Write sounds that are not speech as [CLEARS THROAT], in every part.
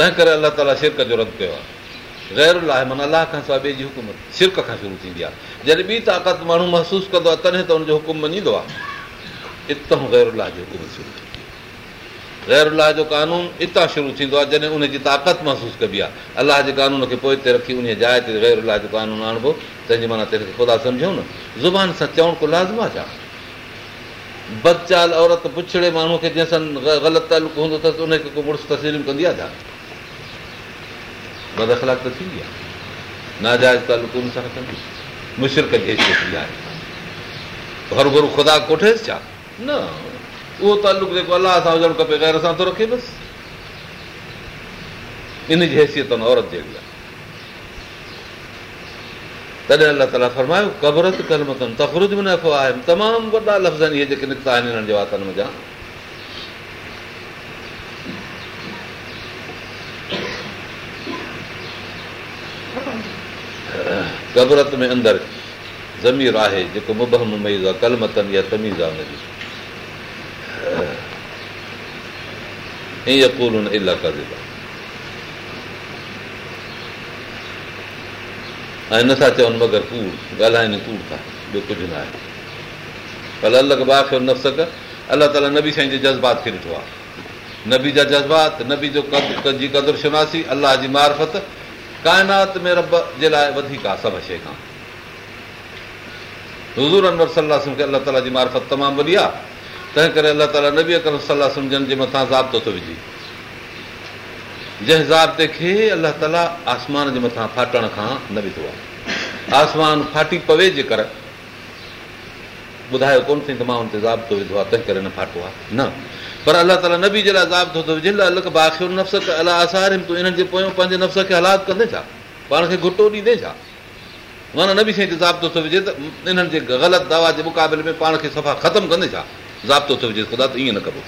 तंहिं करे अलाह ताला शिरक जो रद्द कयो आहे ग़ैर गैरुलाह माना अलाह खां सवाइ ॿिए जी हुकूमत शिरक खां शुरू थींदी आहे जॾहिं ॿी ताक़त माण्हू महसूसु कंदो आहे तॾहिं त हुनजो हुकुम मञींदो आहे इतां ग़ैर गैरु जी हुकूमत शुरू थींदी आहे गैरुलाह जो क़ानून इतां शुरू थींदो आहे जॾहिं उनजी ताक़त महसूसु कबी आहे अलाह जे क़ानून खे पोइ ते रखी उन जाइ ते ग़ैर ग़ैरुलाह जो क़ानून आणिबो तंहिंजे माना तंहिंखे ख़ुदा सम्झूं न ज़ुबान सां चवण को लाज़मा छा बदचाल औरत पुछड़े माण्हूअ खे जंहिंसां ग़लति तालुक हूंदो अथसि उनखे को मुड़ुसु तस्लीम कंदी आहे छा नाजाइज़ आहे मुशर घुरू ख़ुदा कोठेसि छा न उहो तालुक जेको अलाह सां हुजणु खपे सां थो रखे इन जी हैसियत औरत जहिड़ी आहे तॾहिं अलाह ताला फरमायो कबरत में न ख़ुमि तमामु वॾा लफ़्ज़ निकिता आहिनि हिननि जे वातनि में गबरत में अंदरि ज़मीर आहे जेको मुबह मुबहमीज़ आहे कलमतन या तमीज़ आहे हुनजी ईअं कूल हुन ऐं नथा चवनि मगर कूड़ ॻाल्हाइनि कूड़ था ॿियो कुझु न आहे पर अलॻि न नफ़्सक अलाह ताला नबी साईं जे जज़्बात खे ॾिठो आहे नबी जा जज़्बात नबी जो क़दुरु शनासी अलाह जी मार्फत काइनात में रब जे लाइ वधीक आहे सभ शइ खां हज़ूर अनवर सलाह अलाह ताला जी मार्फत तमामु वॾी आहे तंहिं करे अलाह ताला न बि सलाह सम्झण जे मथां ज़ाब्तो थो विझी जंहिं ज़ाब्ते खे अलाह ताला आसमान जे मथां फाटण खां न विधो आहे आसमान फाटी पवे जे कर ॿुधायो कोन साईं त मां हुन ते ज़ाब्तो विधो आहे तंहिं करे न फाटो आहे न पर अलाह ताला नबी जे लाइ ज़ाब्तो थो विझनि अलॻि बाख़ियो नफ़्स अला इन्हनि जे पोयां पंहिंजे नफ़्स खे हलात कंदे छा पाण खे घुटो ॾींदे छा माना नबी शइ ते ज़ाब्तो थो विझे त इन्हनि जे ग़लति दवा जे मुक़ाबले में पाण खे सफ़ा ख़तमु कंदे छा ज़ाब्तो थो विझे ख़ुदा त ईअं न कबो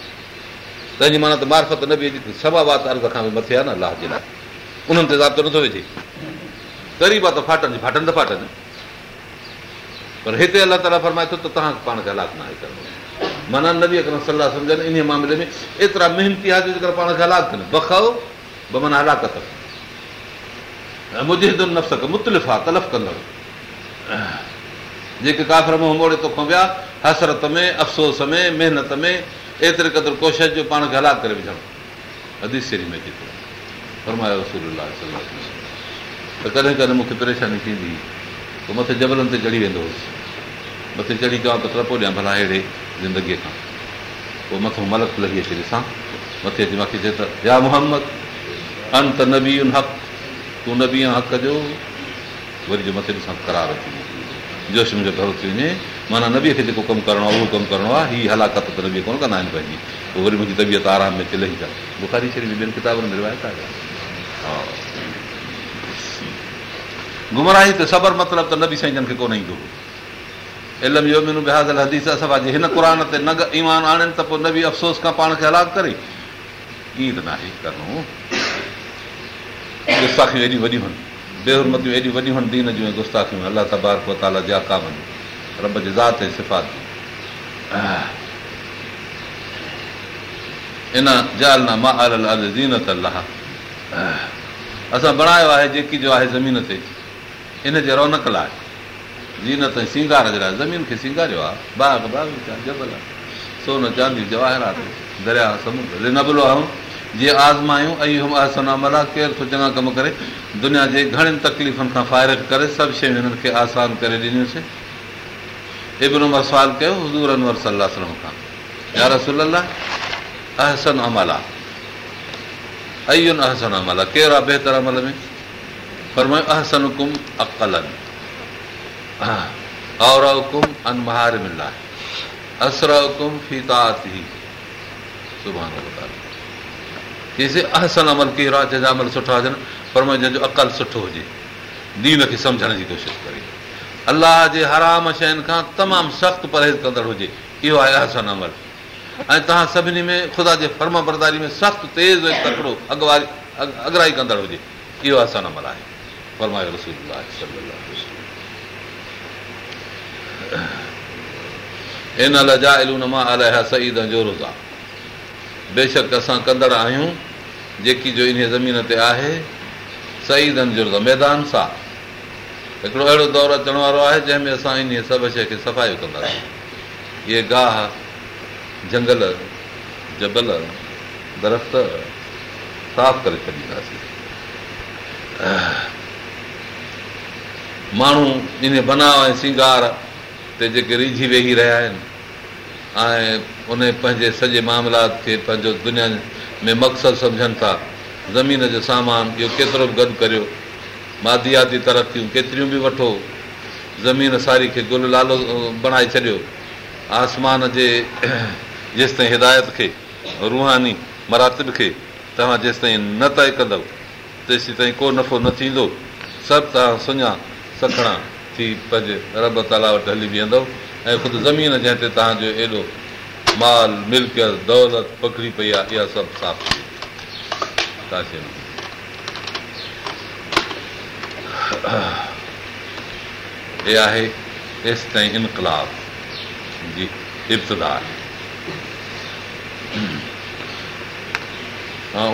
तंहिंजी माना त मार्फत न बी अचे थी सभु अर्ज़ खां बि मथे आहे न अलाह जे लाइ उन्हनि ते ज़ाब्तो नथो विझे ग़रीब आहे त फाटनि फाटनि त फाटनि पर हिते अलाह ताला फरमाए थो त तव्हांखे पाण खे हलात न आहे विकण माना नबी कर सलाह सम्झनि इन मामले में एतिरा महिनती आहे जेकर पाण खे हलाक कनि ब माना हलाक अथव मुंहिंजे हिते नफ़्स मुतलिफ़ आहे तलफ़ कंदड़ जेके काफ़िर मोड़े तोखो विया हसरत में अफ़सोस में महिनत में एतिरे क़दुरु कोशिशि जो पाण खे हलाक करे विझणु में जेको फरमायो रसूल त कॾहिं कॾहिं मूंखे परेशानी थींदी हुई पोइ मथे जबलनि ते चढ़ी वेंदो हुउसि मथे चढ़ी चवां त तड़पो ॾियां भला अहिड़े ज़िंदगीअ खां पोइ मथो मलक लॻी अचे ॾिसां मथे अची मूंखे चए त या मोहम्मद अन त उन हक़ तूं न बी या हक़ जो वरी जो मथे ॾिसां करार थी जोश मुंहिंजो घरो थी वञे माना नबीअ खे जेको कमु करिणो आहे उहो कमु करिणो आहे हीअ हलाकत त नबीअ कोन कंदा आहिनि पंहिंजी पोइ वरी मुंहिंजी तबियत आराम में चिली था बुखारी शरीफ़ ॿियनि किताबनि में रिवायत आहे गुमराही त सबर मतिलबु त नबी साईं जन खे कोन ईंदो हुओ इल्म हदीस असांजे हिन क़ुर ते न ईमान आणनि त पोइ न बि अफ़सोस खां पाण खे हलाक करे ईद न आहे एॾियूं वॾियूं आहिनि बेहरमतियूं एॾियूं वॾियूं आहिनि दीन जूं गुस्ताखियूं अलाह तबार रब जे ज़ात ऐं सिफ़ात जी इन जाल अल ज़ीन त अलाह असां बणायो आहे जेकी जो आहे ज़मीन ते इन जे रौनक लाइ जी न त सिंगार जे लाइ ज़मीन खे सिंगारियो आहे जीअं आज़मा आहियूं अहसन अमल आहे केरु थो चङा कमु करे दुनिया जे घणनि तकलीफ़ुनि खां फ़ाइर करे सभु शयूं हिननि खे आसान करे ॾिनियूंसीं एबिलो मां सुवाल कयो अहसन अमल आहे अन अहसन अमल आहे केरु बहितर अमल में अहसन हुकुम सन अमल की राति जंहिंजा अमल सुठा हुजनि परम जंहिंजो अकल सुठो हुजे दीव खे सम्झण जी कोशिशि करे अलाह जे हराम शयुनि खां तमामु सख़्तु परहेज़ कंदड़ हुजे इहो आहे अहसन अमल ऐं तव्हां सभिनी में ख़ुदा जे फर्म बरदारी में सख़्तु तेज़ तकिड़ो अॻु वारी अगराई कंदड़ हुजे इहो आसन अमल आहे इन मां सईद जो रोज़ा बेशक असां कंदड़ आहियूं जेकी जो इन ज़मीन ते आहे सईद जो रोज़ा मैदान सां हिकिड़ो अहिड़ो दौरु अचण वारो आहे जंहिंमें असां इन सभु शइ खे सफ़ायो कंदासीं इहे गाह जंगल जबल दरख़्त साफ़ करे छॾींदासीं माण्हू इन बनाव ऐं सिंगार ते जेके रिझी वेही रहिया आहिनि ऐं उन पंहिंजे सॼे मामलात खे पंहिंजो दुनिया में मक़सदु सम्झनि था ज़मीन जो सामान इहो केतिरो बि गॾु करियो मादियाती तरक़ियूं केतिरियूं बि वठो ज़मीन सारी खे गुल लालो बणाए छॾियो आसमान जे जेसि ताईं हिदायत खे रुहानी मरातिब खे तव्हां जेसि ताईं न तइ कंदव तेसि ताईं को नफ़ो न थींदो सभु तव्हां सुञा सखणा रब वटि हली बीहंदो ऐं ख़ुदि ज़मीन जंहिं ते तव्हांजो एॾो माल मिल्कियत दौलत पकड़ी पई आहे इहा सभु थी आहे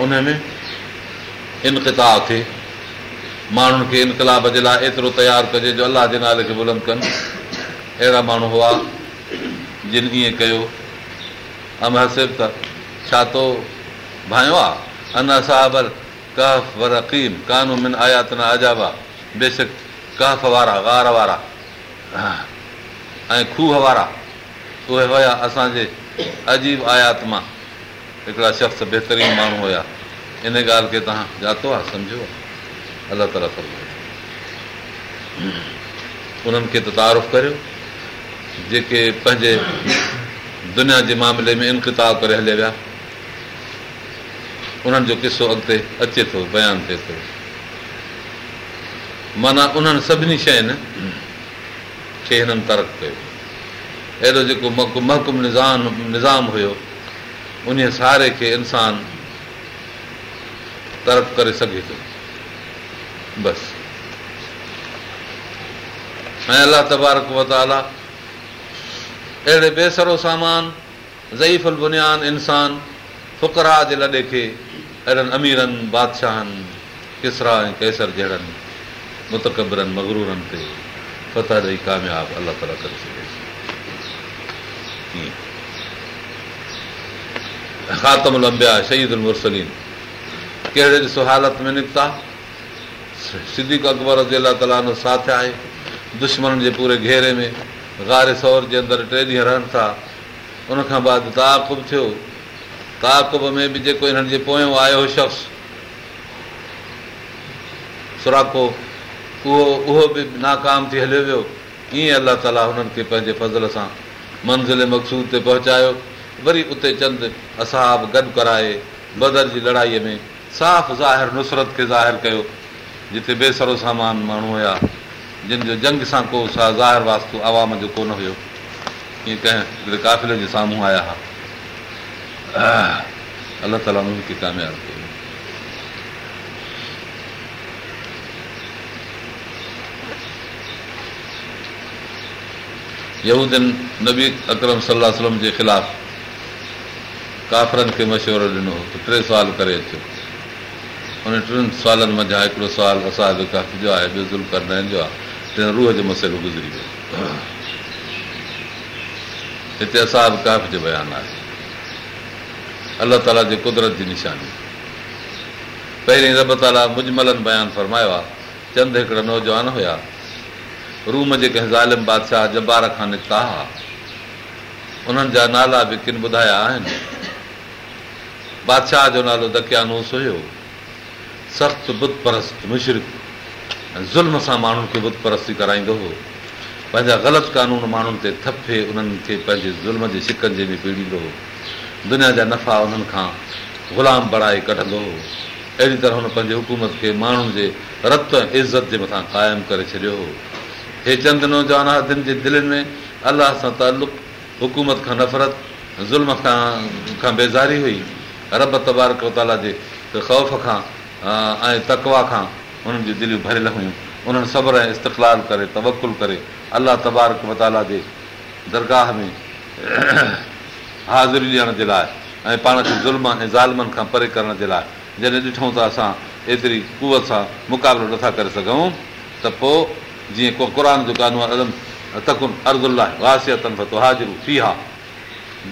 उनमें इनकता थिए माण्हुनि खे इनकलाब जे लाइ एतिरो तयारु कजे जो अलाह जे नाले खे बुलंद कनि अहिड़ा माण्हू हुआ जिन ईअं कयो अम हर त छा थो भायो आहे अन असां भल कफ़ वरक़ीम कानूमिन आयात न अॼाबा बेशक कहफ़ वारा गार वारा ऐं खूह वारा उहे हुया असांजे अजीब आयात मां हिकिड़ा शख़्स बहितरीन माण्हू हुया इन ॻाल्हि खे तव्हां ॼातो आहे सम्झो आहे अलाह ताला तरफ़ उन्हनि खे त तारुफ़ करियो जेके पंहिंजे दुनिया जे मामले में इनकता करे हलिया विया उन्हनि जो किसो अॻिते अचे थो बयानु थिए थो माना उन्हनि सभिनी शयुनि खे हिननि तर्क कयो अहिड़ो जेको महकुम निज़ाम निज़ाम हुयो उन सारे खे इंसान तर्क करे सघे थो बसि ऐं अलाह तबारक वताला अहिड़े बेसरो सामान ज़ईफ़ बुनियान इंसान फुकरा जे लॾे खे अहिड़नि अमीरनि बादशाहनि किसरा ऐं कैसर जहिड़नि मुतकबरनि मगरूरनि ते फतह ॾेई कामयाबु अलाह ताला करे सघे ख़ातम लंबिया शहीद शहीदली कहिड़े ॾिसो हालत में निकिता सिद्दीक अकबर जे अलाह ताला साथ आहे दुश्मन जे पूरे घेरे में गारे सौर जे अंदरि टे ॾींहं रहनि था उन खां बाद ताक़ुब थियो ताक़ुब में बि जेको हिननि जे पोयों आयो हो शख़्स सुराको उहो उहो बि नाकाम थी हलियो वियो ईअं अलाह ताला हुननि खे पंहिंजे फज़ल सां मंज़िल मक़सूद ते पहुचायो वरी उते चंद असाब गॾु कराए बदर जी लड़ाईअ में साफ़ु ज़ाहिर नुसरत खे ज़ाहिरु कयो जिते बेसरो सामान माण्हू हुया जिन जो जंग सां को सा ज़ाहिर वास्तो आवाम जो कोन हुयो ईअं कंहिं हिकिड़े काफ़िले जे साम्हूं आया हुआ अलाह ताला कयो यूदन नबी अकरम सलाह जे ख़िलाफ़ काफ़रनि खे मशवरो ॾिनो त टे साल करे अचो उन टिनि सवालनि मां हिकिड़ो सवाल असां बि काफ़ जो आहे ॿियो ज़ुल्म करण जो आहे रूह जो मसइलो गुज़री वियो हिते असा बि काफ़ जो बयानु आहे अलाह ताला जे कुदरत जी निशानी पहिरीं रब ताला मुजमलनि बयानु फरमायो आहे चंद हिकिड़ा नौजवान हुया रूम जे कंहिं ज़ालिम बादशाह जबार खां निकिता हुआ उन्हनि जा नाला बि किन ॿुधाया आहिनि बादशाह जो नालो दकियानूस हुयो सख़्तु बुत परस्त मुशरक ज़ुल्म सां माण्हुनि खे बुत परस्ती कराईंदो हो पंहिंजा ग़लति क़ानून माण्हुनि ते थफे उन्हनि खे पंहिंजे ज़ुल्म जे शिकंजे में पीड़ींदो हो दुनिया जा नफ़ा उन्हनि खां ग़ुलाम बणाए कढंदो हो अहिड़ी तरह हुन पंहिंजे हुकूमत खे माण्हुनि जे रतु ऐं इज़त जे मथां क़ाइमु करे छॾियो हो हे चंद नौजवान आहे जे दिलनि में अलाह सां तालुक़ु हुकूमत खां नफ़रत ज़ुल्म खां खां बेज़ारी हुई रब तबारक जे ख़ौफ़ खां ऐं तकवा खां उन्हनि जूं दिलियूं भरियल हुयूं उन्हनि सब्र ऐं इस्तक़लाल करे तवकुल करे अलाह तबारक मताला जे दरगाह में [CLEARS THROAT] हाज़िरी ॾियण जे लाइ ऐं पाण खे ज़ुल्म ऐं ज़ालमनि खां परे करण जे लाइ जॾहिं ॾिठूं त असां एतिरी कुवत सां मुक़ाबिलो नथा करे सघूं त पोइ जीअं को कुकरान जो कानू अलम तकुन थकुन अर्ज़ु वासियतनि खां हाज़िर थी हा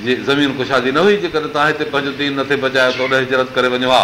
जे ज़मीन कुशादी न हुई जेकॾहिं तव्हां हिते पंहिंजो दीन नथे बचायो त ओॾे हिजरत करे वञो हा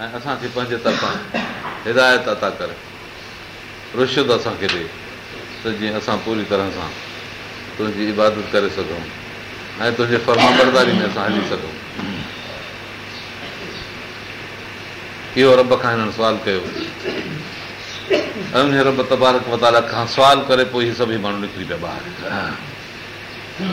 ऐं असांखे पंहिंजे तरफ़ां हिदायत अदा करे रुशद असांखे ॾे त जीअं असां पूरी तरह सां तुंहिंजी इबादत करे सघूं ऐं तुंहिंजे फर्मा में असां हली सघूं इहो रब खां हिननि सुवाल कयो ऐं उन रब तबारक मतालक खां सुवाल करे पोइ इहे सभई माण्हू निकिरी पिया ॿाहिरि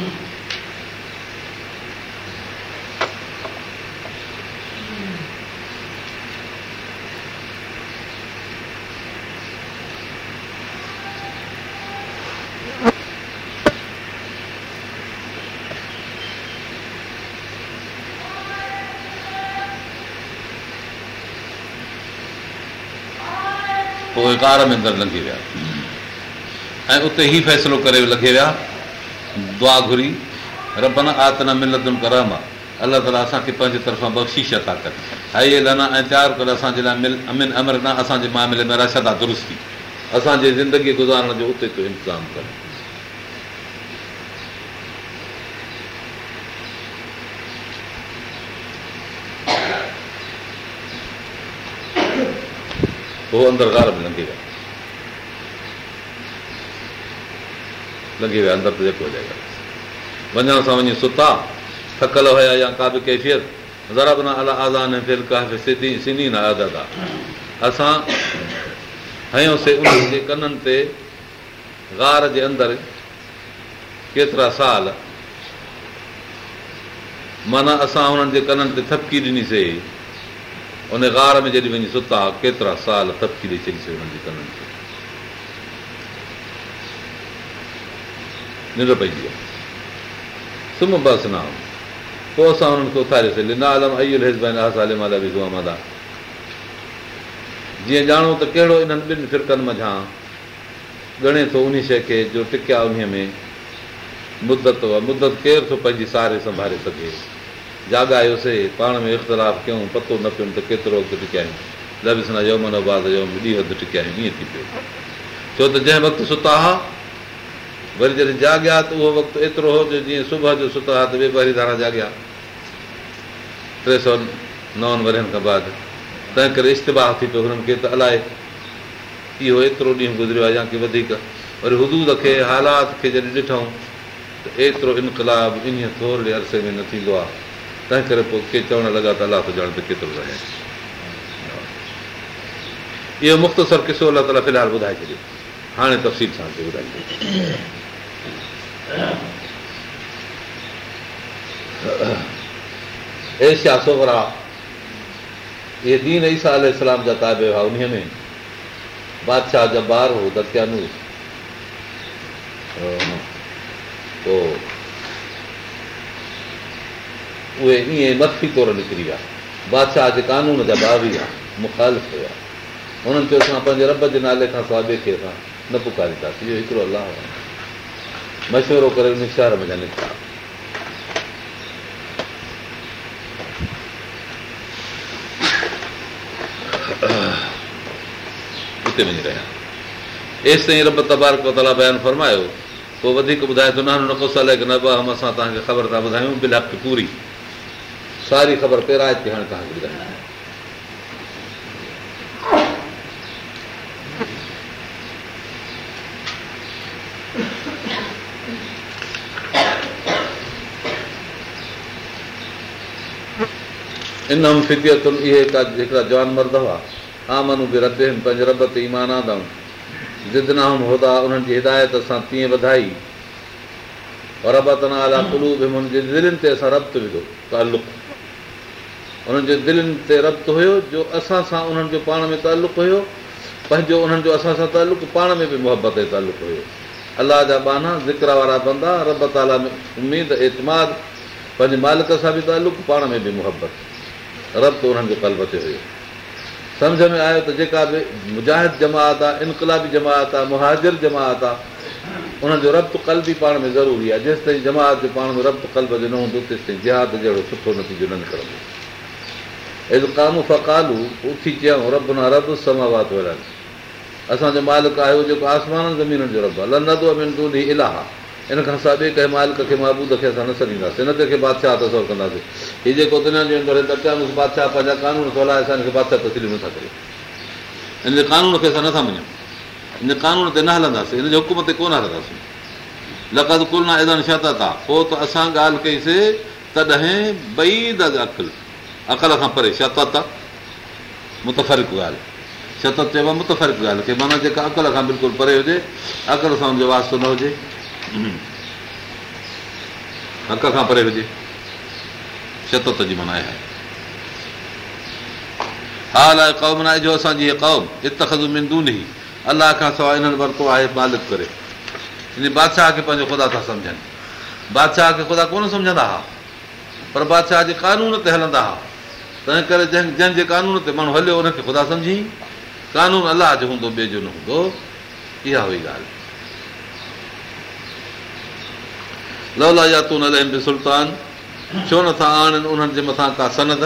पोइ कार में अंदरि लंघी विया ऐं उते ई फ़ैसिलो करे लघे विया दुआ घुरी रबन आतन मिलतुनि करम मिल अलाह ताला असांखे पंहिंजे तरफ़ां बख़्शीश था कनि हाई लना ऐं तयारु कर असांजे लाइ मिल अमिन अमर न असांजे मामले में रशदा दुरुस्ती असांजे ज़िंदगी गुज़ारण जो उते तूं इंतज़ामु करे उहो अंदरि गार बि लंघी विया लंघी विया अंदरि जेको हुजे वञण सां वञी सुता थकल हुया या का बि कैफ़ियत ज़रा बि न अला आज़ान सिंधी न आदत आहे असां हयोसीं उन्हनि जे कननि ते गार जे अंदरि केतिरा साल माना असां हुननि जे कननि ते थपकी ॾिनीसीं उन गार में जॾहिं वञी सुता केतिरा साल तपकी ॾेई छॾी सघे कननि खे निंड पइजी बस न पोइ असां हुननि खे उथारियोसीं माधा जीअं ॼाणो त कहिड़ो इन्हनि ॿिनि फिरकनि मज़ा ॻणे थो उन शइ खे जो टिकिया उन में मुदत मुदत केरु थो पंहिंजी सारे संभारे सघे जाॻायोसीं पाण में इख़्तिलाफ़ु कयूं पतो न पियो त केतिरो वक़्तु टिकिया आहियूं आबाद बाद ॾींहुं हंधि टिकिया आहियूं ईअं थी पियो छो त जंहिं वक़्तु सुता हुआ वरी जॾहिं जाॻिया त उहो वक़्तु एतिरो हो जो जीअं सुबुह जो सुता हुआ त धारा जाॻिया टे सौ नवनि वरहनि खां बाद तंहिं करे इश्तिबाह थी पियो हुननि खे त अलाए इहो एतिरो ॾींहुं गुज़रियो आहे या की वधीक वरी हुदूद खे हालात खे जॾहिं ॾिठूं त एतिरो इनकलाब इन थोरे अरसे में न थींदो आहे तंहिं करे पोइ चवण लॻा त अलाह इहो मुख़्तसिर किसो अला तफ़सील सां इहे दीन ई साल इस्लाम जा ताब हुआ उन में बादशाह जा ॿार हुओ दयानू पोइ وہ نفی طور نکریت بادشاہ کے قانون کا با بھیا مخال تھے ان کے رب کے نالے کا سوابے کے نکاری الحمد مشورہ کرتا اتنے رہا استعلا بیان فرمایا کو نان سال کے نباہم خبر تھا بلحکٹ پوری सारी ख़बर पहिरायत थी हाणे तव्हांखे ॿुधाईंदा इनम इन इहे हिकिड़ा जवान मर्द हुआ आम बि रब आहिनि पंहिंजे रब ते ईमान जिदनाम होदा उन्हनि जी हिदायत असां तीअं वधाई रबतना नाला कुलू बि दिलनि ते असां रब्त विधो त उन्हनि जे दिलनि ते रब्त हुयो जो असां सां उन्हनि जो पाण में तालुक़ु हुयो पंहिंजो उन्हनि जो असां सां तालुक़ु पाण में बि मुहबत जो तालुक़ु हुयो अलाह जा बाना ज़िक्र वारा बंदा रब ताला में उमेद एतमाद पंहिंजे मालिक सां बि तालुक़ु पाण में बि मुहबत रबु उन्हनि जो कल्ब ते हुयो सम्झ में आयो त जेका बि मुजाहिद जमात आहे इनकलाबी जमात आहे मुहाजिर जमात आहे उन्हनि जो रबु कलब ई पाण में ज़रूरी आहे जेसिताईं जमात जो पाण में रब्त कल्ब जो न हूंदो तेसिताईं जिहाद जहिड़ो सुठो नतीजो न निकिरंदो हे फकालू उथी कयूं रब न रब समावात वात वरनि असांजो मालिक आहे उहो जेको आसमान ज़मीननि जो रब आहे हलंदा त ॾींहुं इलाही इन खां सवाइ ॿिए कंहिं मालिक खे महबूद खे असां न सॾींदासीं इन ते बादशाह तसवर कंदासीं हीअ जेको दुनिया जे अंदरि त बादशाह पंहिंजा कानून खे हलाए असांखे बादशाह तस्ली नथा करे हिन कानून खे असां नथा मञूं इन क़ानून ते न हलंदासीं हिन जे हुकूमत ते कोन हलंदासीं लकत कुल न एॾा छा था पोइ त असां ॻाल्हि कईसीं तॾहिं ॿई दादा अख़िल अकल खां परे छात मुतफ़र्क़ु ॻाल्हि सतत चइबो आहे ॻाल्हि मुतफ़र्क़ माना जेका अकल खां बिल्कुलु परे हुजे अकल सां हुनजो वास्तो न हुजे हक़ खां परे हुजे शतत जी माना आहे हाल अलाए क़ौम न जो असांजी इहा कौम इतखू नी अलाह खां सवाइ हिननि वरितो आहे मालिक करे हिन बादशाह खे पंहिंजो ख़ुदा था सम्झनि बादशाह खे ख़ुदा कोन सम्झंदा हुआ पर बादशाह जे कानून ते हलंदा हुआ तंहिं करे जंहिं जंहिंजे कानून ते माण्हू हलियो हुनखे ख़ुदा सम्झी कानून अलाह जो हूंदो ॿिए जो न हूंदो इहा हुई ॻाल्हि लवला सुल्तान छो नथा आणनि उन्हनि जे मथां का सनद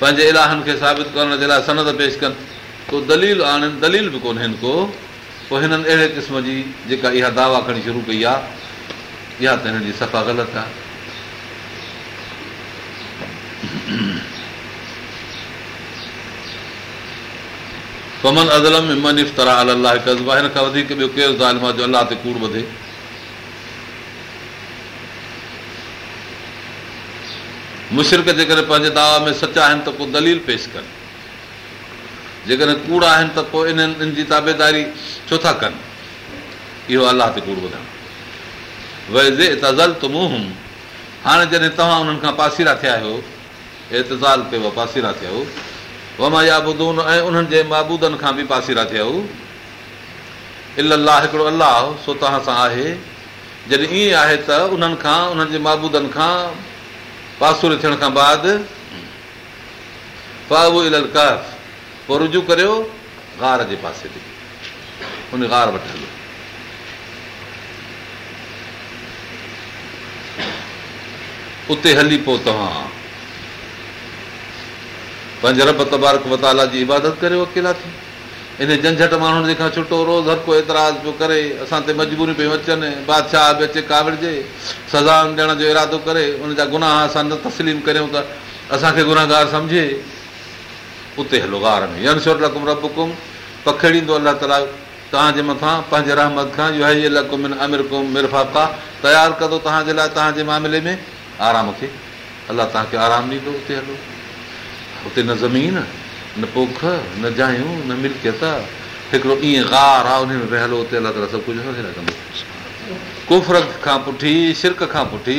पंहिंजे इलाहनि खे साबित करण जे लाइ सनद पेश कनि को दलील आणनि दलील बि कोन हिन को पोइ हिननि अहिड़े क़िस्म जी जेका इहा दावा खणी शुरू कई आहे इहा त हिन जी सफ़ा ग़लति आहे अज़लम इफ़्तरा अल अलाह कमन आहे जो अलाह ते कूड़ वधे मुशरक जेकॾहिं पंहिंजे दावा में सचा आहिनि त पोइ दलील पेश कनि जेकॾहिं कूड़ आहिनि त पोइ इन्हनि इन जी ताबेदारी छो था कनि इहो अलाह ते कूड़ तज़ल ॿुधाइ हाणे जॾहिं तव्हां उन्हनि खां पासीरा थिया आहियो एतिज़ाल कयो पासीरा थियो इहा ॿुधो न ऐं उन्हनि जे महबूदनि खां बि पासीरा थिया थियो इलाह हिकिड़ो अलाह सो तव्हां सां आहे जॾहिं ईअं आहे त उन्हनि खां उन्हनि जे महबूदनि खां पासुर थियण खां बाद बादार पोइ रुजू करियो गार जे पासे ते उन गार वटि हलो उते हली पोइ तव्हां पंहिंजे रब तबारक वताला जी इबादत करे अकेला थी इन झंझट माण्हुनि जे खां छुटो रोज़ हर को एतिराज़ पियो करे असां ते मजबूरियूं पियूं अचनि बादशाह बि अचे काविड़जे सज़ा ॾियण जो इरादो करे उनजा गुनाह असां न तस्लीम करियूं त असांखे गुनाहगार सम्झे उते हलो गार में यन लकुम रब कुम पखेड़ींदो अलाह ताला तव्हांजे मथां पंहिंजे रहमत खां इहो अलाह कुम अमिर कुम मिरफाका तयारु कंदो तव्हांजे लाइ तव्हांजे मामले में आराम खे अलाह तव्हांखे आराम ॾींदो उते हलो हुते न ज़मीन न पोख न जायूं न मिल्कियत हिकिड़ो ईअं गार आहे उन में अलाह ताला सभु कुझु कुफर खां पुठी शिरक खां पुठी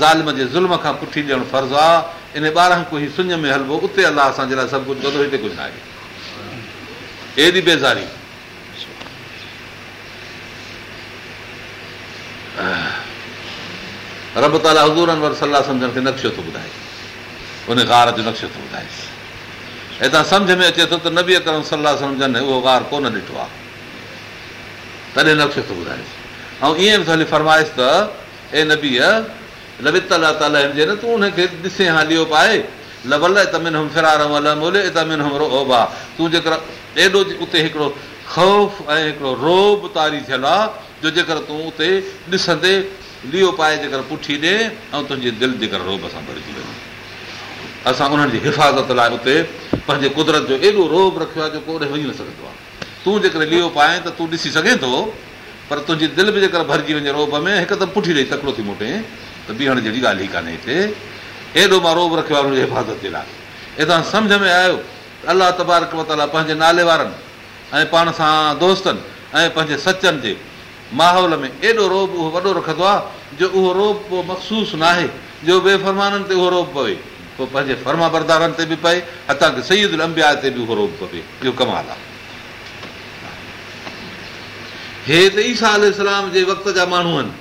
ज़ालिम जे ज़ुल्म खां पुठी ॾियणु फर्ज़ु आहे इन ॿारहं कोई सुञ में हलबो उते अलाह असांजे लाइ सभु कुझु कंदो हिते कुझु न आहे एॾी बेज़ारी रब ताला हज़ूरनि वार सलाह सम्झण खे नक्शो थो ॿुधाए उन गार जो नक्शो थो ॿुधाईंसि हितां सम्झ में अचे थो त नबी करम सलाह सम्झनि उहो गार कोन ॾिठो आहे तॾहिं नक्शो थो ॿुधाइंसि ऐं ईअं बि हली फरमाइसि त ए नबीअ न तूं हुनखे ॾिसे हा लीओ पाए ओबा तूं जेकर एॾो उते हिकिड़ो ख़ौफ़ ऐं हिकिड़ो रोब तारी थियलु आहे जो जेकर तूं उते ॾिसंदे लियो पाए जेकर पुठी ॾे ऐं तुंहिंजी दिलि जेकर रोब सां भरिजी वञे असां उन्हनि जी हिफ़ाज़त लाइ उते पंहिंजे कुदरत जो एॾो रोब रखियो आहे जेको उन वञी न सघंदो आहे तूं जेकर लीओ पाए त तूं ॾिसी सघे थो पर तुंहिंजी दिलि बि जेकर भरिजी वञे रोब में हिकदमि पुठी ॾेई तकिड़ो थी मोटे त बीहण जहिड़ी ॻाल्हि ई कान्हे हिते एॾो मां रोब रखियो आहे हुनजे हिफ़ाज़त जे लाइ हितां सम्झ में आयो अलाह तबारक मताला पंहिंजे नाले वारनि ऐं पाण सां दोस्तनि ऐं पंहिंजे सचनि जे माहौल में एॾो रोब उहो वॾो रखंदो आहे जो उहो रोब मखसूस आहे जो बेफ़रमाननि ते उहो रोब पवे पोइ पंहिंजे फर्मा बरदारनि ते बि पए हथां की सईद अंबिया ते बि उहो रोब खपे इहो कमाल आहे हे त ईसा इस्लाम जे वक़्त जा माण्हू आहिनि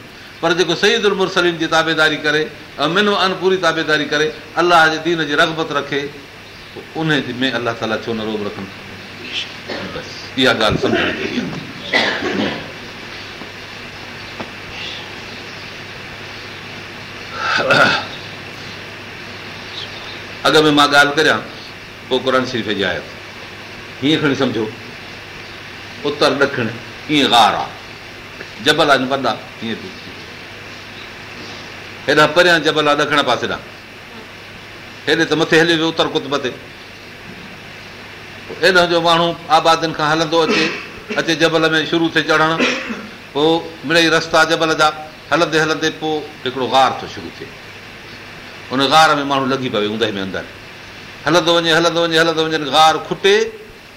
पर जेको सईद जी ताबेदारी करे अन पूरी ताबेदारी करे अलाह जे दीन जी रगबत रखे उन में अलाह ताला छो न रोब रखनि इहा ॻाल्हि सम्झण अॻु में मां ॻाल्हि करियां पोइ क़ुर शरीफ़ जी आयत हीअं खणी सम्झो उत्तर ॾखिण कीअं गार आहे जबल आहिनि वॾा कीअं हेॾा परियां जबल आहे ॾखिण पासे ॾांहुं हेॾे त मथे हली वियो उत्तर कुतुब ते एॾा जो माण्हू आबादियुनि खां हलंदो अचे अचे जबल में शुरू थिए चढ़णु पोइ मिड़ई रस्ता जबल जा हलंदे हलंदे पोइ हिकिड़ो गार थो शुरू थिए हुन गार में माण्हू लॻी पए ऊंदहि में अंदरि हलंदो वञे हलंदो वञे हलंदो वञे गार खुटे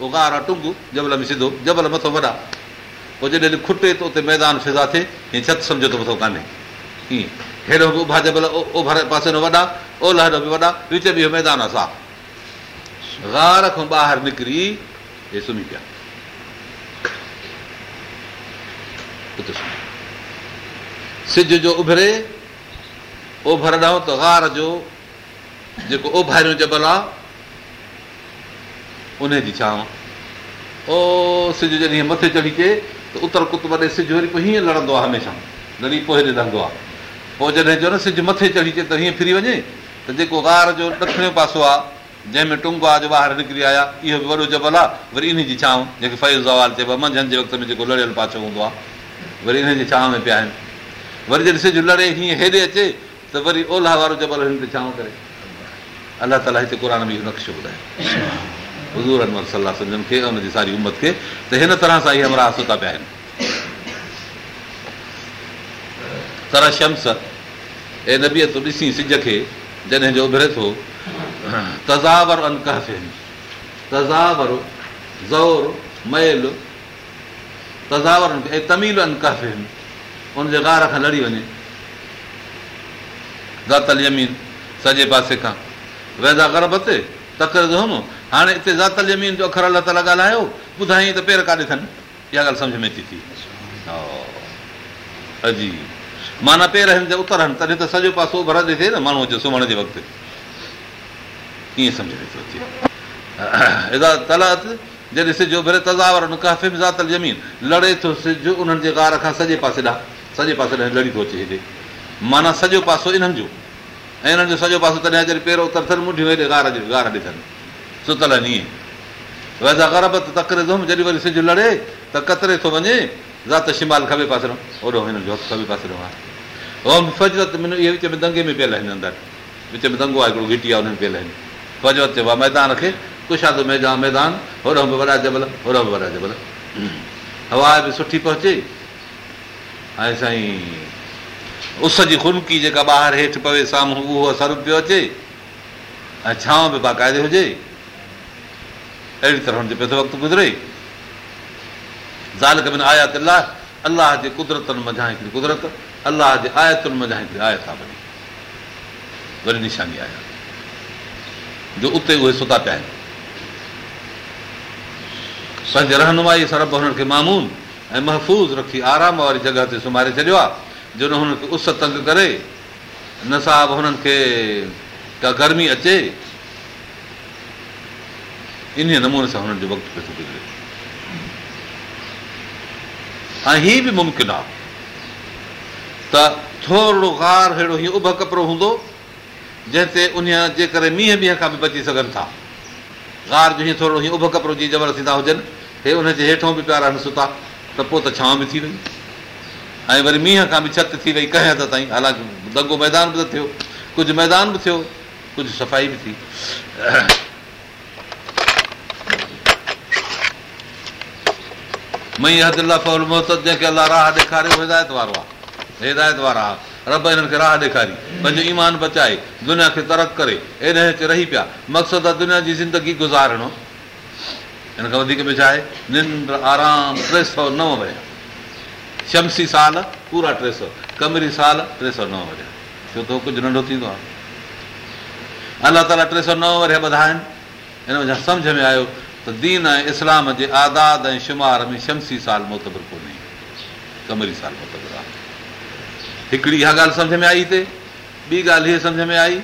पोइ गार आहे टुंग जबल में सिधो जबल मथो वॾा पोइ जॾहिं खुटे त उते मैदान फिज़ा थिए हीअं छत सम्झो त मथो कान्हे हीअं हेॾो बि उभा जबल ओभर पासे में वॾा ओलह बि वॾा विच में मैदान आहे साफ़ु गार खां ॿाहिरि निकिरी हे सुम्ही पिया सिज जो उभिरे ओभर ॾियो त गार जो जेको ओभारियो जबल आहे उन जी छांव ओ सिज जॾहिं मथे चढ़ी अचे त उतर कुतुब ॾे सिज वरी पोइ हीअं लड़ंदो आहे हमेशह वरी पोइ हेॾे रहंदो आहे पोइ जॾहिं चयो न सिज मथे चढ़ी अचे त हीअं फिरी वञे त जेको गार जो ॾखिणो पासो आहे जंहिंमें टुंग आहे जो ॿाहिरि निकिरी आया इहो बि वॾो जबल आहे वरी इन जी छांव जेके फैज़ जंहिंखे चइबो आहे मंझंदि जे वक़्त में जेको लड़ियल पासो हूंदो आहे वरी इन जी छांव में पिया आहिनि वरी जॾहिं सिॼ लड़े हीअं हेॾे अचे त वरी ओलह वारो जबल हिन ते छांव करे अलाह ताला हिते क़ुर में इहो नक्शो ॿुधाए हज़ूर अहमद सलाह सम्झनि खे हुनजी सारी उमत खे त हिन तरह सां इहे हमरा हा था पिया आहिनि तरशम्स ऐं तूं ॾिसी सिज खे जॾहिं जो उभिरे थो तज़ावर तज़ावर ज़ोर मयल तज़ावर ऐं तमील तमिलनक उनजे गार खां लड़ी वञे ज़ातल जमीन सॼे पासे खां वैदा गरब तक हाणे हिते ज़ातल जमीन जो अखर अलाह ताला ॻाल्हायो ॿुधाई त पेर काॾे अथनि इहा ॻाल्हि सम्झ में अची थी अजी माना पेर हिन ते उतरनि तॾहिं त सॼो पासो भरंदे थिए न माण्हू जो सुम्हण जे वक़्तु कीअं सम्झ में थो अचे तलात जॾहिं भले तज़ावर ज़ातीन लड़े थो सिज उन्हनि जे गार खां सॼे पासे ॾांहुं सॼे पासे ॾांहुं लड़ी थो अचे हेॾे माना सॼो पासो इन्हनि जो ऐं इन्हनि जो सॼो पासो तॾहिं जॾहिं पहिरों उतर मुंडी हेॾे गार जो गार ॾिसनि सुतल ईअं वैसा गरब त तकरे थो जॾहिं वरी सिज लड़े त कतरे थो वञे ज़ात शिमाल खबे पासे ओॾो हिननि जो हथु खबे पासे आहे ओम इहे विच में दंगे में पियल आहिनि अंदरि विच में दंगो आहे हिकिड़ो घिटी आहे उन्हनि में पियल आहिनि फजरत चइबो आहे मैदान खे कुशा थो मैदान मैदान होॾो बि वॾा जबल होॾो बि वॾा जबल हवा बि सुठी पहुचे ऐं साईं उस जी खुनकी जेका ॿाहिरि हेठि पवे साम्हूं उहो असरु पियो अचे ऐं छांव बि बाक़ाइदे हुजे अहिड़ी तरह हुनजे पियो वक़्तु गुज़रे ज़ाल अलाह अलाह जे कुदरतनि हिकिड़ी कुदरत अलाह जे आयतुनि हिकिड़ी आयत आहे वरी निशानी आया जो उते उहे सुता पिया आहिनि सॼे रहनुमाई सरब हुननि खे मामूल ऐं महफ़ूज़ रखी आराम वारी जॻह ते सुम्हारे छॾियो आहे जॾहिं हुननि खे उस तंग करे न सा हुननि खे का गर्मी अचे इन नमूने सां हुननि जो वक़्तु पियो थो गुज़रे ऐं हीअ बि मुमकिन आहे त थोरो गार अहिड़ो हीअं उभ कपिड़ो हूंदो जंहिं ते उन जे करे मींहं ॿीहं खां बि बची सघनि था गार जो हीअं थोरो उभ कपिड़ो जीअं जबर थींदा हुजनि हे उनजे हेठो बि प्यारा न सुता त पोइ त छांव बि थी वञे ऐं वरी मींहं खां बि छति थी वई कंहिं हदि ताईं हालांकि दंगो मैदान बि त थियो कुझु मैदान बि थियो कुझु सफ़ाई बि थी मई हद जंहिंखे अलाह राह हिदायत वारो आहे हिदायत वारा रब हिननि खे राह ॾेखारी पंहिंजो ईमान बचाए दुनिया खे तरक़ करे हिते रही पिया मक़सदु आहे दुनिया जी ज़िंदगी गुज़ारणो हिन खां वधीक बि छा आहे निंड आराम टे सौ नव वञे शमसी साल पूरा टे सौ कमरी साल टे सौ नव वरिया छो थो कुझु नंढो थींदो आहे अलाह ताला टे सौ नव वरिया वधा आहिनि हिन सम्झ में आयो त दीन ऐं इस्लाम जे आदाद ऐं शुमार में शमसी साल मोतबर कोन्हे कमरी साल मोतबर आहे हिकिड़ी इहा ॻाल्हि सम्झ में आई हिते ॿी ॻाल्हि हीअ सम्झ में आई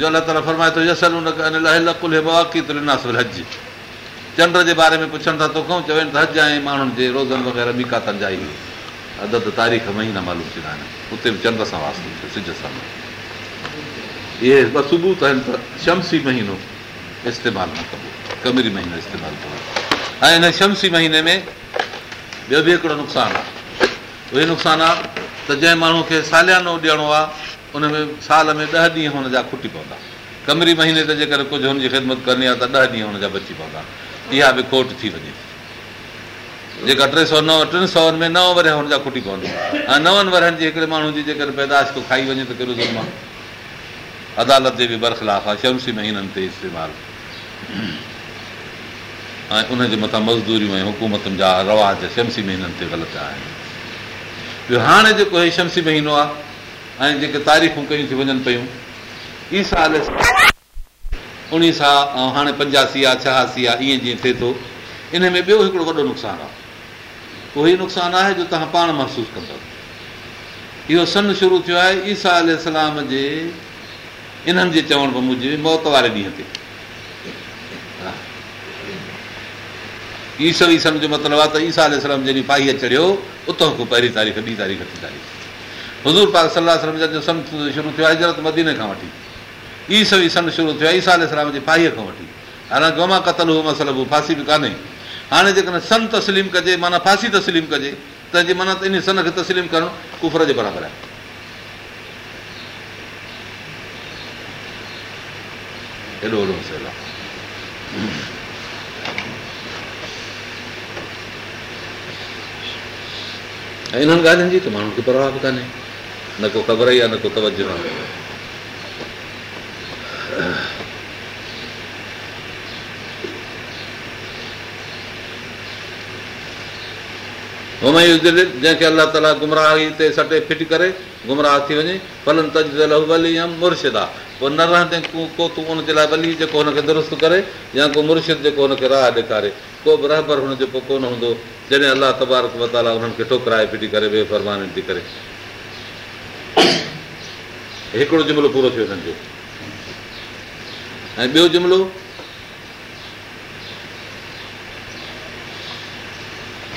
जो अलाह ताला फरमाए थो हज चंड जे बारे में पुछनि था तोखूं चवनि त हज ऐं माण्हुनि जे रोज़नि वग़ैरह मिका तन जा हुई अदद तारीख़ में ई न मालूम थींदा आहिनि उते बि चंड सां वास्तो थियो सिज सां इहे ॿ सुबुह आहिनि त शमसी महीनो इस्तेमालु न कबो कमरी महीनो इस्तेमालु कबो ऐं हिन शमसी महीने में ॿियो बि हिकिड़ो नुक़सानु आहे उहे नुक़सानु आहे त जंहिं माण्हू खे सालियानो ॾियणो आहे उन में साल में ॾह ॾींहं हुनजा खुटी पवंदा कमरी महीने ते जेकर कुझु हुनजी ख़िदमत करणी आहे त ॾह ॾींहं हुनजा बची पवंदा इहा बि खोट थी वञे जेका टे सौ नव टिनि सौनि में नव वरिया हुनजा खुटी पवंदा ऐं नवनि वरनि जी हिकिड़े माण्हू जी जेकर पैदाश को खाई वञे त कहिड़ो ज़ुल्म आहे अदालत जे बि बरख़िलाफ़ आहे शमसी महीननि ते इस्तेमालु ऐं उनजे मथां मज़दूरियूं ऐं हुकूमतुनि जा रवाज शमसी महीननि ते ग़लति आहिनि हाणे जेको हे शमसी महीनो आहे ऐं जेके तारीख़ूं कयूं थी वञनि पियूं ई साल उणिवीह साल ऐं हाणे पंजासी आहे छहासी आहे ईअं जीअं थिए थो इन में ॿियो हिकिड़ो वॾो नुक़सानु आहे उहो ई नुक़सानु आहे जो तव्हां पाण महसूसु कंदव इहो सन शुरू थियो आहे ईसा आले सलाम जे इन्हनि जे चवण में मुंहिंजे मौत वारे ॾींहं ते ई सन जो मतिलबु आहे त ईसा आले सलाम जेॾी पाईअ चढ़ियो उतां खां पहिरीं तारीख़ ॿी तारीख़ थींदा तारीख़ हज़ूर पाक सलाह जो सन शुरू थियो आहे इजरत मदीने खां वठी ई सन शुरू थियो आहे ईसा आले सलाम जे पाईअ खां वठी हालांकि जोमा क़तल हो मसलबु फासी बि कान्हे हाणे जेकॾहिं सन तस्लीम कजे माना फांसी तस्लीम कजे त जे माना त इन सन खे तस्लीम करणु कुफ़र जे बराबरि आहे हेॾो वॾो मसइलो आहे ऐं इन्हनि ॻाल्हियुनि जी त माण्हुनि खे परवाह बि कान्हे न को ख़बर ई आहे न को तवजो आहे जंहिंखे अलाह ताला गुमराही ते सटे फिट करे गुमराह थी वञे मुर्शिद आहे पोइ न रहंदे को तूं उनजे लाइ वली जेको हुनखे दुरुस्त करे या को मुर्शिद जेको हुनखे राह ॾेखारे को बि रहबर हुनजो पोइ कोन हूंदो जॾहिं अलाह तबारक तबारकाल खे ठोकराए फिटी करे हिकिड़ो जुमिलो पूरो थियो हिननि जो ऐं ॿियो जुमिलो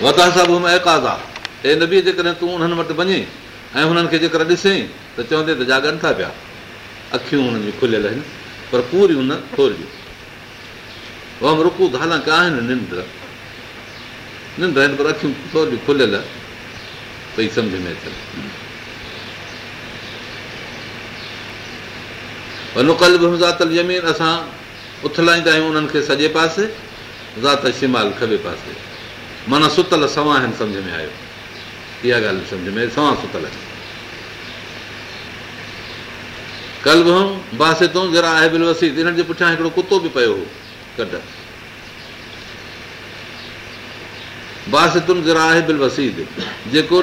वता सा एकाज़ आहे न बि जेकॾहिं तूं उन्हनि वटि वञे ऐं हुननि खे जेकर ॾिसीं त चवंदे त जाॻनि था पिया अखियूं हुननि जूं खुलियल आहिनि पर पूरियूं न थोरियूं रुकूं आहिनि निंड निंड आहिनि पर अखियूं थोरियूं खुलियल पई सम्झ में अचनि बि ज़ातल ज़मीन असां उथलाईंदा आहियूं उन्हनि खे सॼे पासे ज़ात शिमाल खॿे पासे माना सुतल सवा आहिनि सम्झ में आयो इहा ॻाल्हि सम्झ में सवा सुतल कल बिल वसी इन्हनि जे पुठियां हिकिड़ो कुतो बि पियो हो कढ हुओ बिल वसीद जेको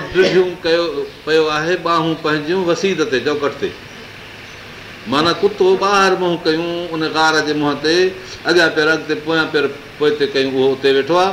कयो पियो आहे ॿाहूं पंहिंजूं वसीद ते चौकट ते माना कुतो ॿाहिरि मुंहुं कयूं उन गार जे मुंहं ते अॻियां पेर अॻिते पोयां पेर पोइ ते कयूं उहो उते वेठो आहे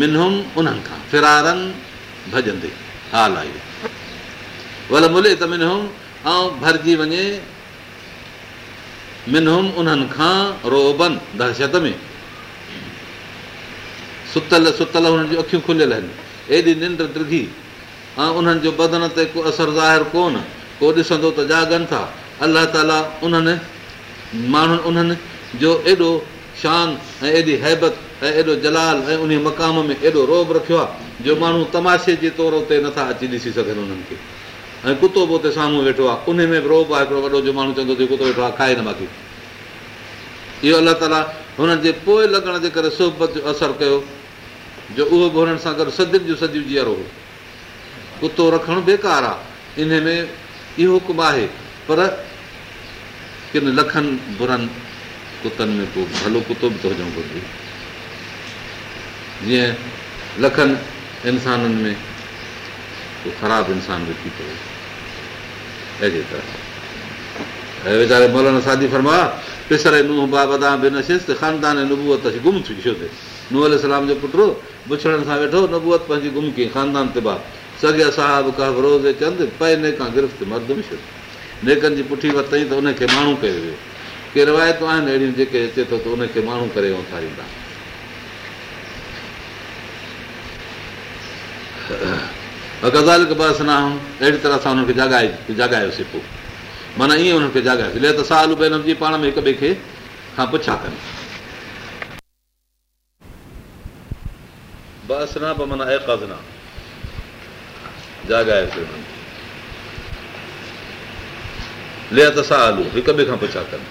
मिनहुम उन्हनि खां फिरारनि भॼंदे हाल आहे वल मुले त मिनहुम ऐं भरिजी वञे मिनहुम उन्हनि खां रोबन दहशत में सुतल सुतल हुननि जूं अखियूं खुलियल आहिनि एॾी निंड डिघी ऐं उन्हनि जो बदन ते को असरु ज़ाहिर कोन को ॾिसंदो त जाॻनि था अलाह ताला उन्हनि माण्हुनि उन्हनि जो एॾो शान ऐं एॾी हैबत ऐं एॾो जलाल ऐं उन मक़ाम में एॾो रोब रखियो आहे जो माण्हू तमाशे जे तौर ते नथा अची ॾिसी सघनि उन्हनि खे ऐं कुतो बि उते साम्हूं वेठो आहे उन में बि रोब आहे हिकिड़ो वॾो जो माण्हू चवंदो कुतो वेठो आहे खाए न बाक़ी इहो अलाह ताला हुननि जे पोइ लॻण जे करे सोबत जो असरु कयो जो उहो बि हुननि सां गॾु सदियुनि जो सॼो जीअरो कुतो रखणु बेकार आहे इन में इहो हुकुम आहे पर किन लखनि बुरनि कुतनि में को भलो कुतो बि हुजणु घुरिजे जीअं लखनि इंसाननि में ख़राबु इंसान बि थी ऐं वीचारे मोलाने जो पुटु बुछड़नि सां वेठो पंहिंजी ख़ानदान ते पुठी वरितई त हुनखे माण्हू कयो वियो के रिवायतूं आहिनि अहिड़ियूं जेके अचे थो त उनखे माण्हू करे ओसारींदा गज़ाल कबास न अहिड़ी तरह सां हुनखे जाॻाए जाॻायोसीं पोइ माना ईअं हुननि खे जाॻायोसीं त साल भेण जी पाण में हिक ॿिए खे खां पुछा कनि बसना बि माना एकज़ना हिक ॿिए खां पुछा कनि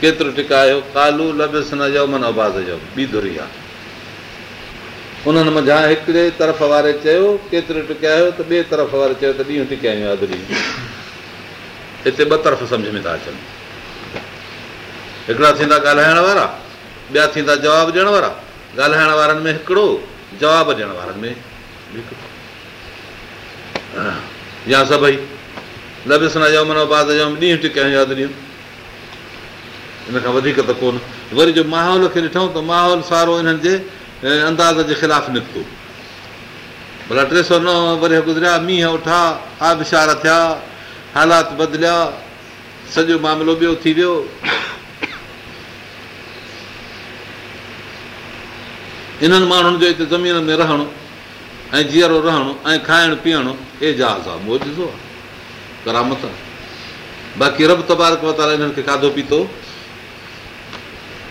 केतिरो टिकायो कालू लबेस न योमन आबाज़ ॿी धुरी आहे उन्हनि हिकिड़े तरफ़ वारे चयो केतिरो टिकायो त ॿिए तरफ़ वारे चयो त ॾींहुं टिकायूं आहियूं यादि हिते ॿ तरफ़ सम्झ में था अचनि हिकिड़ा थींदा ॻाल्हाइण वारा ॿिया थींदा जवाबु ॾियण वारा ॻाल्हाइण वारनि में हिकिड़ो जवाबु ॾियण वारनि में या सभई लफ़िसन जो मन जो ॾींहुं टिकिया आहियूं इन खां वधीक त कोन वरी जो माहौल खे ॾिठो त माहौल सारो इन्हनि जे अंदाज़ जे ख़िलाफ़ु निकितो भला टे सौ नव वरी गुज़रिया मींहं उठा आबिशार थिया हालात बदिलिया सॼो मामिलो ॿियो थी वियो इन्हनि माण्हुनि जो हिते ज़मीन में रहणु ऐं जीअरो रहणु ऐं खाइणु पीअणु एजाज़ आहे मौजो आहे करामत आहे बाक़ी रब तबारक वताल इन्हनि खे खाधो पीतो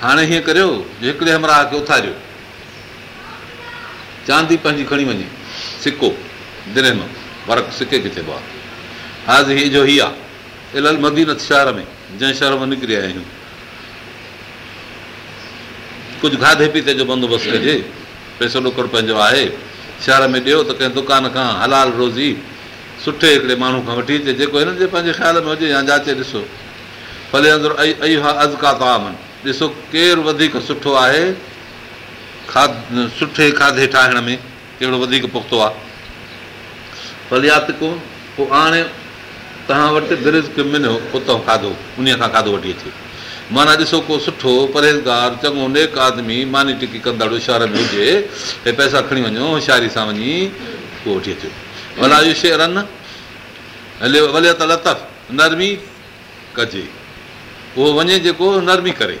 हाणे हीअं करियो जो हिकिड़े हमराह खे उथारियो चांदी पंहिंजी खणी वञे सिको दिले मां पर सिके किथे बि आहे हीअ जो हीअ आहे इलमीनत शहर में जंहिं शहर मां निकिरी आया आहियूं कुझु खाधे पीते जो बंदोबस्तु कजे पैसो ॾुकड़ु पंहिंजो आहे शहर में ॾियो त कंहिं दुकान खां हलाल रोज़ी सुठे हिकिड़े माण्हू खां वठी अचे जेको हिननि जे पंहिंजे ख़्याल में हुजे या जाचे ॾिसो भले अंदरि अज़का का ॾिसो केरु वधीक सुठो आहे खाद सुठे खाधे ठाहिण में कहिड़ो वधीक पुख़्तो आहे फलियात को पोइ हाणे तव्हां वटि गिर मिलियो उतां खाधो उन खां खाधो वठी अचे माना ॾिसो को सुठो परहेज़गार चङो नेक आदमी मानी टिकी कंदड़ शहर में हुजे हे पैसा खणी वञो होशियारी सां वञी पोइ वठी अचो भला इहो शेर न हले भले त लतफ़ नरमी कजे उहो वञे जेको नरमी करे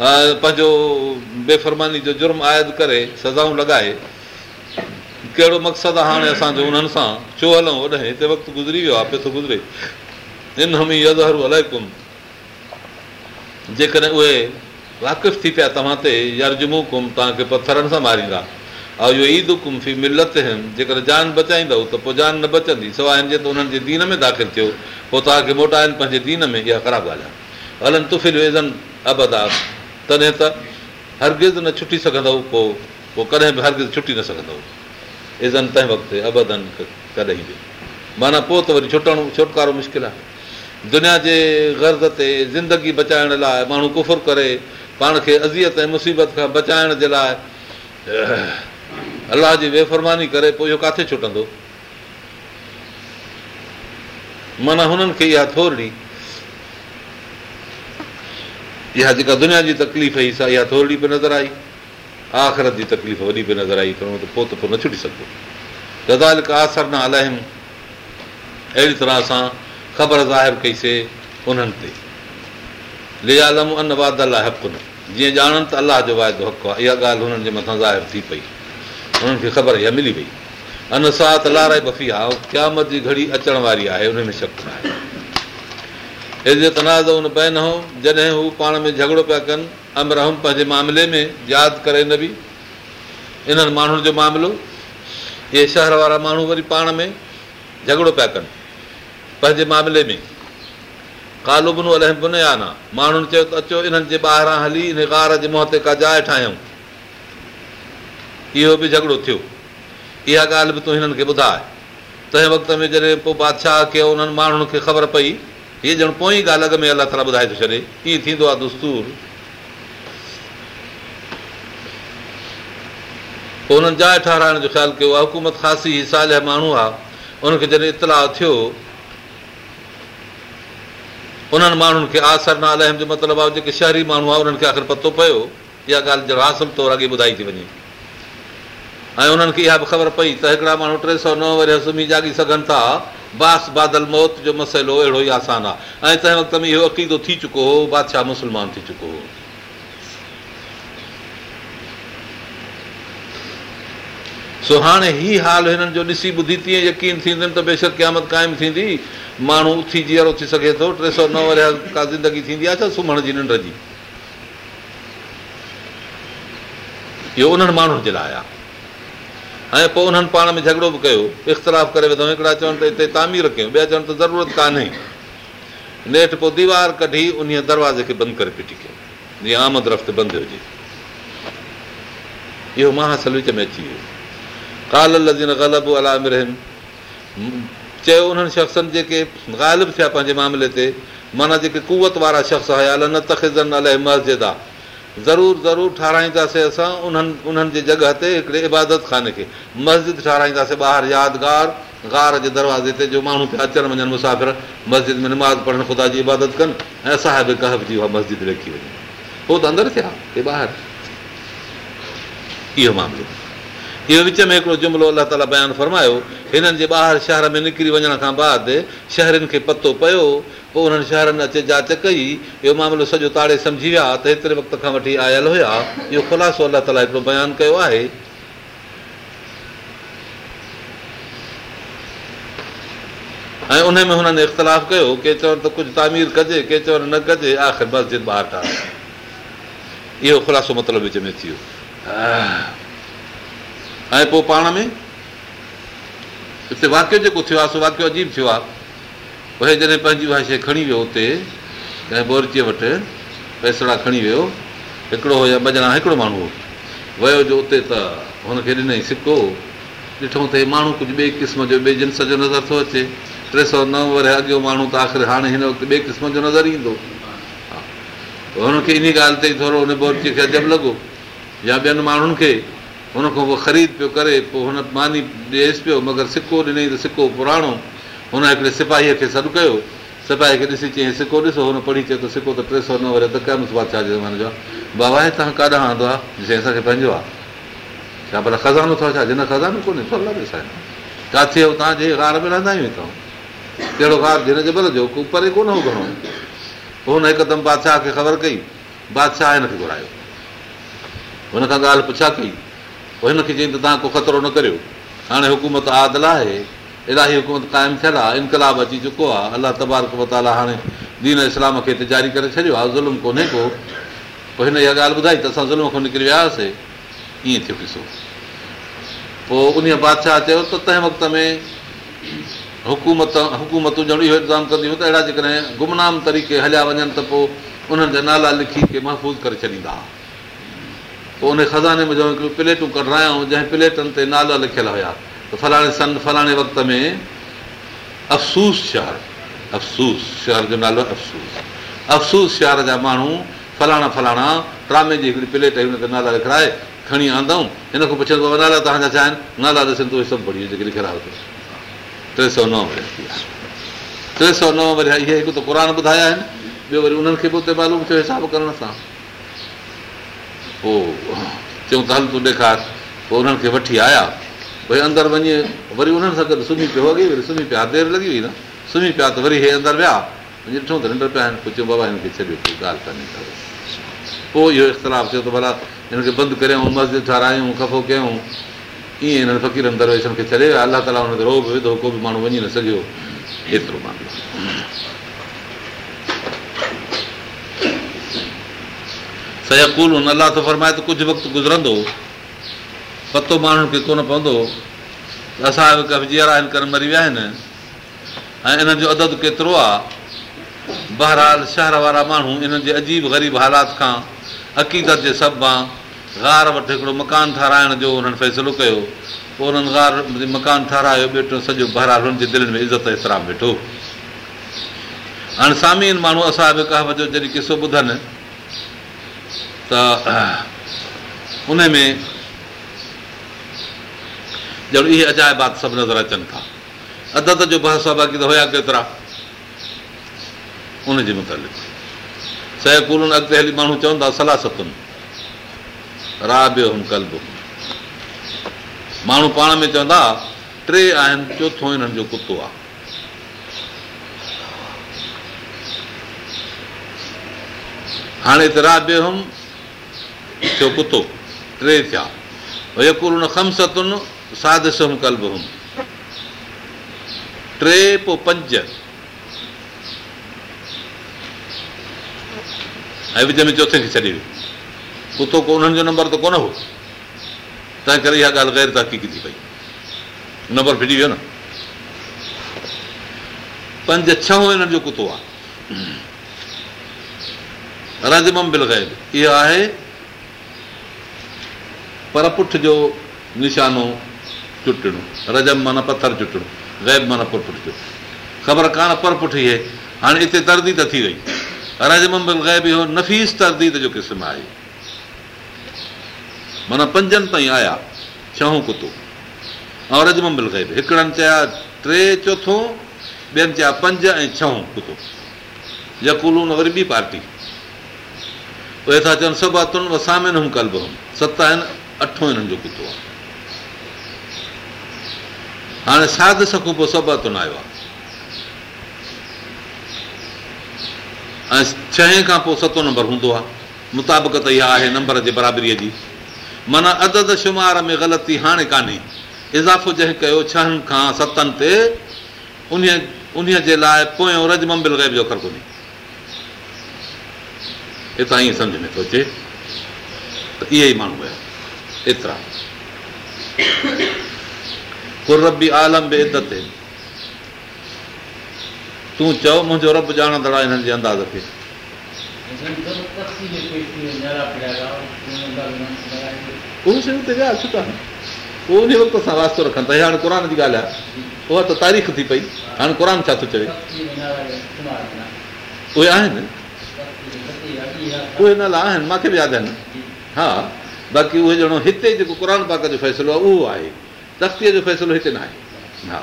पंहिंजो बेफ़रमानी जो जुर्म आयद करे सज़ाऊं लॻाए कहिड़ो मक़सदु आहे हाणे असांजो उन्हनि सां छो हलूं ओॾे हिते वक़्तु गुज़री वियो आहे पैसो गुज़रे इन जेकॾहिं उहे वाकिफ़ु थी पिया तव्हां ते कुम तव्हांखे पथरनि सां मारींदा ऐं इहो ईद कुम फी मिलत कुम्भ जेकॾहिं जान बचाईंदव त पोइ जान न बचंदी सवाइ त उन्हनि जे दीन में दाख़िलु थियो पोइ तव्हांखे मोटाइनि पंहिंजे दीन में इहा ख़राबु ॻाल्हि आहे हलनि तुफ़िल वेज़न अबदा तॾहिं त हरगिज़ न छुटी सघंदो पोइ पोइ कॾहिं बि हरगिज़ छुटी न सघंदो इज़न तंहिं वक़्तु अबदन कॾहिं बि माना पोइ त वरी छुटणु छुटकारो मुश्किल आहे दुनिया जे गर्ज़ ते ज़िंदगी बचाइण लाइ माण्हू कुफुर करे पाण खे अज़ीत ऐं मुसीबत खां बचाइण जे लाइ अलाह जी वेफ़ुरमानी करे पोइ इहो किथे छुटंदो माना हुननि खे इहा थोरी इहा जेका दुनिया जी तकलीफ़ हुई सा इहा थोरी बि नज़र आई आख़िरत जी तकलीफ़ वॾी बि नज़र आई त पोइ त पोइ न छुटी सघबो गज़ाल का अलाइम अहिड़ी तरह सां ख़बर ज़ाहिर कईसीं उन्हनि ते लियालम वाद लाइ हक़ु न जीअं ॼाणनि त अलाह जो वाइदो हक़ु आहे इहा ॻाल्हि हुननि जे मथां ज़ाहिर थी पई हुननि खे ख़बर इहा मिली वई अनसात लाराए बफ़ी आहे क्या जी घड़ी अचण वारी आहे उन में शक न आहे इज़त नाज़ हुन हो जॾहिं हू पाण में झगड़ो पिया कनि अमिरहम पंहिंजे मामले में यादि करे न बि इन्हनि माण्हुनि जो मामिलो इहे शहर वारा माण्हू वरी पाण में झगड़ो पिया कनि पंहिंजे मामले में कालूबुनो अलाए बुनियान आहे माण्हुनि चयो त अचो इन्हनि जे ॿाहिरां हली इन कार जे मुंहं ते का जाइ ठाहियूं इहो बि झगड़ो थियो इहा ॻाल्हि बि तूं हिननि खे ॿुधाए तंहिं वक़्त में जॾहिं पोइ बादशाह खे उन्हनि माण्हुनि खे ख़बर पई हीअ ॼण पोएं ॻाल्हि अॻ में अलाह ताला ॿुधाए थो छॾे कीअं थींदो आहे दोस्तूर पोइ हुननि जाइ ठाराइण जो ख़्यालु कयो आहे हुकूमत ख़ासी साल जा माण्हू आहे उनखे जॾहिं इतलाउ थियो उन्हनि माण्हुनि खे आसर नाल जो मतिलबु आहे जेके शहरी माण्हू आहे उन्हनि खे आख़िर पतो पियो इहा ॻाल्हि जो हासिलु तौरु अॻे ॿुधाई थी वञे ऐं उन्हनि खे इहा बि ख़बर पई त हिकिड़ा माण्हू टे सौ नव वरी सुम्ही जाॻी सघनि था बास बादल मौत जो मसइलो अहिड़ो ई आसानु आहे ऐं तंहिं वक़्त में इहो अक़ीदो थी चुको हो बादशाह मुस्लमान थी चुको हो सो हाणे ई हाल हिननि जो ॾिसी ॿुधी तीअं यकीन थींदुमि त बेशक क़यामत क़ाइमु थींदी माण्हू उथी जीअरो थी सघे थो टे सौ नव वरी का ज़िंदगी थींदी आहे छा सुम्हण जी निंड जी इहो उन्हनि माण्हुनि जे लाइ आहे ऐं पोइ उन्हनि पाण में झगड़ो बि कयो इख़्तिलाफ़ करे वेंदो हिकिड़ा चवनि त हिते तामीर कयूं ॿिया चवनि त ज़रूरत कान्हे नेठि पोइ दीवार कढी उन दरवाज़े खे बंदि करे फिटी कयो जीअं आमद रफ़्त बंदि हुजे इहो महासल विच में अची वियो काल लज़ीन ग़लब अलाम चयो उन्हनि शख़्सनि जेके ग़ालिब थिया पंहिंजे मामले ते माना जेके कुवत वारा शख़्स हुया न तखिज़नि अलाए मस्जिद आहे ज़रूरु ज़रूरु ठाराहींदासीं असां उन्हनि उन्हनि जे जॻह ते हिकिड़े इबादत खाने खे मस्जिद ठाराहींदासीं ॿाहिरि यादिगारु गार जे दरवाज़े ते जो माण्हू पिया अचणु वञनि मुसाफ़िर मस्जिद में नमाज़ पढ़नि ख़ुदा जी इबादत कनि ऐं साहिब कहब जी उहा मस्जिद रखी वञे पोइ त अंदरि थिया हिते ॿाहिरि इहो मामिलो इहो विच में हिकिड़ो जुमिलो अलाह ताला बयानु फ़रमायो हिननि जे ॿाहिरि शहर में निकिरी वञण खां बाद शहरनि खे पतो पियो पोइ उन्हनि शहरनि अचे जाच कई इहो मामिलो सॼो ताड़े सम्झी विया त हेतिरे वक़्त खां वठी आयल हुया इहो ख़ुलासो अलाह ताला हिकिड़ो बयानु कयो आहे ऐं उन में हुननि इख़्तिलाफ़ु कयो के चवनि त कुझु तामीर कजे के चवनि न कजे आख़िर मस्जिद ॿाहिरि ठाहे इहो ख़ुलासो मतिलबु विच में थी वियो ऐं पोइ पाण में हिते वाकियो जेको थियो आहे सो वाकियो अजीब थियो आहे भई जॾहिं पंहिंजी उहा शइ खणी वियो हुते कंहिं बोरचीअ वटि पैसड़ा खणी वियो हिकिड़ो हो या ॿ ॼणा हिकिड़ो माण्हू हो वियो जो उते त हुनखे ॾिनई सिको ॾिठो त माण्हू कुझु ॿिए क़िस्म जो ॿिए जिन्स जो नज़र थो अचे टे सौ नव नवे अॻियो माण्हू त आख़िर हाणे हिन वक़्तु ॿिए क़िस्म जो नज़र ईंदो हा हुनखे इन ॻाल्हि ते थोरो हुन बोरचीअ खे अजब लॻो या ॿियनि माण्हुनि खे हुन खां पोइ ख़रीद पियो करे पोइ हुन मानी ॾेसि पियो मगर सिको ॾिनई त सिको पुराणो हुन हिकिड़े सिपाहीअ खे सॾु कयो सिपाही खे ॾिसी चई सिको ॾिसो हुन पढ़ी चए थो सिको त टे सौ न वरी त कयमि बादशाह जे ज़माने जो आहे बाबा हे तव्हां काॾां आंदो आहे जंहिं असांखे पंहिंजो आहे छा भले खज़ानो अथव छा जिन ख़ज़ानो कोन्हे किथे तव्हां जे हार में रहंदा आहियूं हितां कहिड़ो कार जिन जबल जो को परे कोन हो घणो पोइ हुन हिकदमि बादशाह खे ख़बर कई बादशाह हिनखे घुरायो हुन खां ॻाल्हि पुछा कई पोइ हिनखे चयईं त तव्हां को ख़तरो न करियो हाणे हुकूमत आदल आहे इलाही हुकूमत क़ाइमु थियल आहे इनकलाब अची चुको आहे अलाह तबारक मताला हाणे दीन इस्लाम खे हिते जारी करे छॾियो आहे ज़ुल्म कोन्हे को पोइ हिन इहा ॻाल्हि ॿुधाई त असां ज़ुल्म खां निकिरी वियासीं ईअं थियो ॾिसो पोइ उन बादशाह चयो त तंहिं वक़्त में हुकूमत हुकूमतूं ॼण इहो इंतज़ाम कंदियूं त अहिड़ा जेकॾहिं गुमनाम तरीक़े हलिया वञनि त पोइ उन्हनि जा नाला लिखी के महफ़ूज़ करे छॾींदा हुआ पोइ उन खज़ाने में हिकिड़ियूं प्लेटूं कढायूं जंहिं प्लेटनि ते नाला लिखियलु हुया त फलाणे सन फलाणे वक़्त में अफ़सूस शहर अफ़सूस शहर जो नालो अफ़सूस अफ़सूस शहर जा माण्हू फलाणा फलाणा ट्रामे जी हिकिड़ी प्लेट हुन ते नाला लिखाए खणी आंदऊं हिन खां पुछंदो बाबा नाला तव्हांजा छा आहिनि नाला ॾिसनि त टे सौ नव टे सौ नव वरी इहे हिकु त क़ुर ॿुधाया आहिनि ॿियो वरी उन्हनि खे बि उते मालूम थियो हिसाबु करण सां पोइ चयूं त हल तूं ॾेखारि पोइ उन्हनि खे वठी आया भई अंदरि वञे वरी उन्हनि सां गॾु सुम्ही पियो अॻे वरी सुम्ही पिया देरि लॻी वई न सुम्ही पिया त वरी हे अंदरि विया वञी ॾिठो त निंड पिया आहिनि पोइ चयो बाबा हिनखे छॾियो कोई ॻाल्हि कान्हे पोइ इहो इख़्तिलाफ़ु थियो त भला हिननि खे बंदि करियूं मस्जिद ठारायूं ख़फ़ो कयूं ईअं हिननि फ़क़ीरनि दरवेशनि खे छॾे विया अलाह ताला हुनखे रोह विधो को बि माण्हू वञी न सघियो एतिरो मामिलो सयकूल हुन अलाह त फरमाए त कुझु वक़्तु गुज़रंदो पतो माण्हुनि खे कोन पवंदो त असांजो कह जीअरा इन करे मरी विया आहिनि ऐं इन्हनि जो अदद केतिरो आहे बहरहाल शहर वारा माण्हू इन्हनि जे अजीब ग़रीब हालात खां अक़ीदत जे सभु गार वटि हिकिड़ो मकान ठाराइण जो हुननि फ़ैसिलो कयो पोइ हुननि गार मकान ठाहिरायो ॿिए सॼो बहरहाल हुननि जे दिलि में इज़त एतिरा वेठो हाणे सामीन माण्हू असां बि कहफ़ जो जॾहिं किसो ॿुधनि त उन में ॼण इहे अजाइबात सभु नज़र अचनि था अदत जो बहस बाक़ी त हुया केतिरा उनजे मुतालिक़ सहकूल अॻिते हली माण्हू चवंदा सलासतुनि रा माण्हू पाण में चवंदा टे आहिनि चोथो हिननि जो कुतो आहे हाणे त रामि थियो कुतो टे थिया में चोथे खे छॾे कुतो उन्हनि जो नंबर त कोन हो तंहिं करे इहा ॻाल्हि ग़ैर तहक़ीक़ थी पई नंबर फिटी वियो न पंज छह हिननि जो कुतो आहे पर पुठ जो निशानो चुटणो रजम माना पथर चुटणो ग़ैब माना पर पुठ जो ख़बर कान पर पुठ इहे हाणे हिते तरदीद थी वई रजम ग़ैब इहो नफ़ीस तरदीद जो क़िस्म आहे माना पंजनि ताईं आया छहो कुतो ऐं रजम ग़ैब हिकिड़नि चया टे चोथो ॿियनि चया पंज ऐं छह कुतो यकुल वरी ॿी पार्टी उहे था चवनि सभु सामिन हुम कल्ब हुम सत आहिनि अठो हिननि जो कुतो आहे हाणे साध सखूं पोइ सभु न आयो आहे ऐं छह खां पोइ सतो नंबर हूंदो आहे मुताबिक़ इहा आहे नंबर जे बराबरीअ जी माना अदद शुमार में ग़लती हाणे कान्हे इज़ाफ़ो जंहिं कयो छहनि खां सतनि ते उन उन जे लाइ पोयों ग़ैब जो अख़र कोन्हे हितां ई सम्झ में थो अचे त इहे ई माण्हू आहियां एतिरा कुरबी आलम बि तूं चओ मुंहिंजो रब ॼाण हिननि जे अंदाज़ खे उहो शयूं त उन वक़्त सां वास्तो रखनि था हाणे क़ुर जी ॻाल्हि आहे उहा त तारीख़ थी पई हाणे क़ुर छा थो चए उहे आहिनि उहे हिन लाइ आहिनि मूंखे बि यादि आहिनि हा बाक़ी उहे ॼणो हिते जेको क़ुर पाक जो फ़ैसिलो आहे उहो आहे तख़्तीअ जो फ़ैसिलो हिते न आहे हा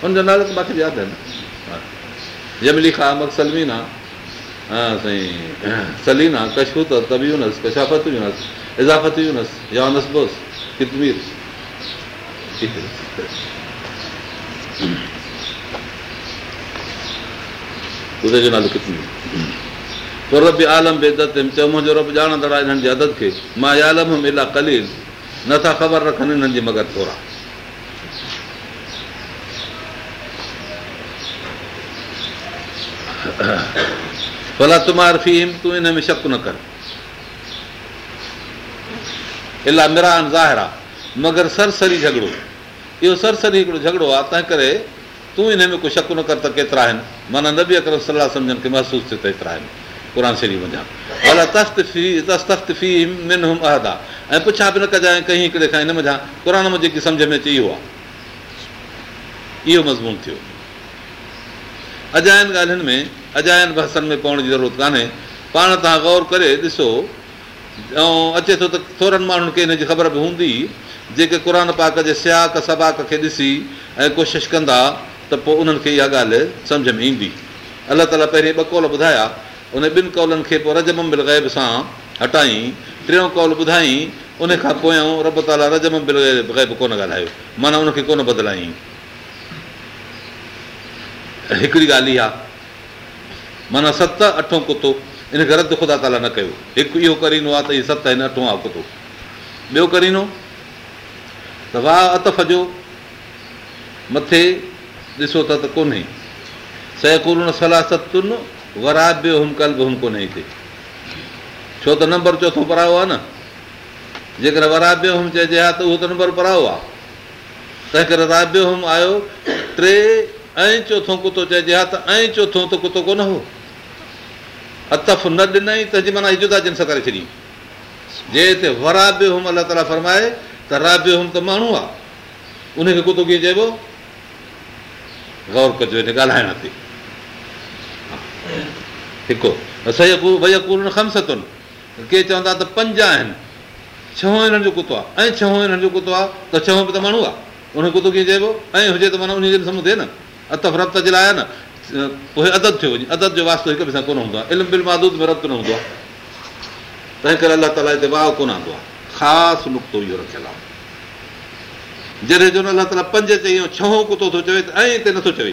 हुनजो नालो त मूंखे यादि आहिनि सलमीन आहे साईं सलीना कशूत कशाफ़त इज़ाफ़त इज़ाफ़तोस कितमीर उते जो नालो कितमीर आलम चयो मुंहिंजो रब ॼाणंदड़ आहे हिननि खे मां आलम ड़ा कलील नथा ख़बर रखनि हिननि जी मगर थोरा भला तुमार फीम तूं में शक न कर इलाह मिरान ज़ाहिर आहे मगर सरसरी झगड़ो इहो सरसरी हिकिड़ो झगड़ो आहे तंहिं करे तूं हिन में को शक न कर त केतिरा आहिनि माना नबी अकर सलाह सम्झनि खे महसूसु थिए त एतिरा आहिनि क़ुर शरीफ़ अला शरीफ़्ती अहदा ऐं पुछां बि न कजांइ हिकिड़े खां हिन क़ुर में जेकी सम्झ में अचे इहो आहे इहो मज़मून थियो अज ॻाल्हियुनि में अजायन बहसनि में पवण जी ज़रूरत कान्हे पाण तव्हां गौर करे ॾिसो ऐं अचे थो त थोरनि माण्हुनि खे हिन जी ख़बर बि हूंदी जेके क़ुर पाक जे सियाक सबाक खे ॾिसी ऐं कोशिशि कंदा त पोइ उन्हनि खे इहा ॻाल्हि सम्झ में ईंदी अलाह ताला पहिरीं ॿ कोल ॿुधाया उन ॿिनि कौलनि खे पोइ रजम बिल ग़ैब सां हटाई टियों कौल ॿुधाई उन खां पोयों रब ताला रजम बिल ग़ैब कोन ॻाल्हायो माना उनखे कोन बदिलाई हिकिड़ी ॻाल्हि इहा माना सत अठो कुतो इनखे रद ख़ुदा ताला न कयो हिकु इहो करीनो आहे त हीउ सत हिन अठो आहे कुतो ॿियो करीनो त वाह अतफ जो मथे ॾिसो त त कोन्हे सहकुल सतुनि वराब हुते छो त नंबर चोथो पराओ आहे न जेकर वराब चइजे हा त उहो त नंबर पराओ आहे तंहिं करे राब हुम आयो टे ऐं चोथो कुतो चइजे हा त ऐं चोथो त कुतो कोन हो अतफ न ॾिनई तंहिंजी माना जुदा जिन सां करे छॾी जे हिते वरा बि हुम अलाह ताला फरमाए त रा त माण्हू आहे उनखे कुतो कीअं चइबो गौर कजो हिन ॻाल्हाइण ते चवंदा त पंज आहिनि छहो हिननि जो कुतो आहे ऐं छहो हिननि जो कुतो आहे त छहो बि त माण्हू कुतो कीअं चइबो ऐं हुजे तब जे लाइ अदब थियो अदब जो वास्तो हिक ॿिए सां कोन हूंदो आहे रत हूंदो आहे तंहिं करे अलाह वाह कोन आंदो आहे ख़ासि नुक़्तो इहो जॾहिं ताला पंज चई छहो कुतो थो चवे त ऐं नथो चवे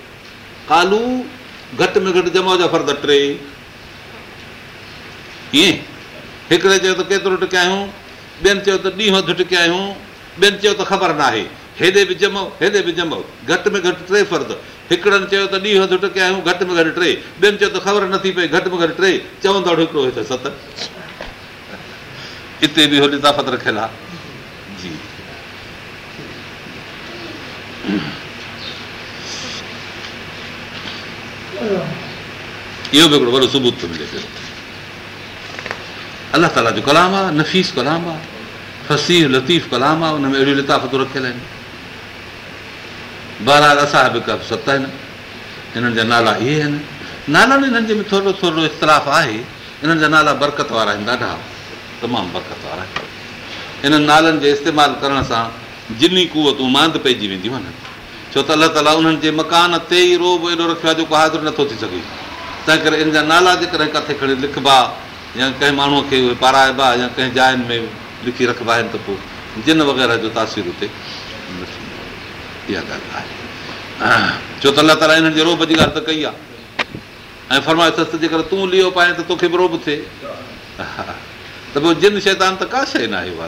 हालू घटि जमा जा फर्द टे कीअं हिकिड़े चयो त केतिरो टिकिया आहियूं ॿियनि चयो त ॾींहं अधु टिकिया आहियूं ॿियनि चयो त ख़बर न आहे हेॾे बि जमो हेॾे बि जमो घटि में घटि टे फर्द हिकिड़नि चयो त ॾींहं अधु टिकिया आहियूं घटि में घटि टे ॿियनि चयो त ख़बर नथी पए घटि में घटि टे चवंदो हिकिड़ो हिते सत हिते बि होत रखियल आहे जी इहो बि हिकिड़ो वॾो सबूत थो मिले पियो अलाह ताला जो कलाम आहे नफ़ीस कलाम आहे फसीह लतीफ़ कलाम आहे उनमें अहिड़ियूं लिताफ़तूं रखियल आहिनि बाला असां बि सत आहिनि हिननि जा नाला इहे आहिनि नालनि हिननि जे में थोरो थोरो इख़्तिलाफ़ु आहे हिननि जा नाला बरक़त वारा आहिनि ॾाढा तमामु बरक़त वारा आहिनि हिननि नालनि जे इस्तेमालु करण सां जिनी कुवतूं मांद पइजी वेंदियूं आहिनि छो त अलाह ताला उन्हनि जे मकान ते ई रोब एॾो रखियो आहे जेको हाज़िर नथो थी सघे तंहिं करे इन जा नाला जेकॾहिं किथे खणी लिखिबा या कंहिं माण्हूअ खे उहे पाराइबा या कंहिं जाइनि में लिखी रखिबा आहिनि त पोइ जिन वग़ैरह जो तासीर उते इहा ॻाल्हि आहे छो त अलाह ताला इन्हनि जे रोब जी ॻाल्हि त कई आहे ऐं फरमाइदसि त जेकर तूं लियो पाए त तोखे बि रोब थिए त पोइ जिन शइ तान त का शइ न आहे उहा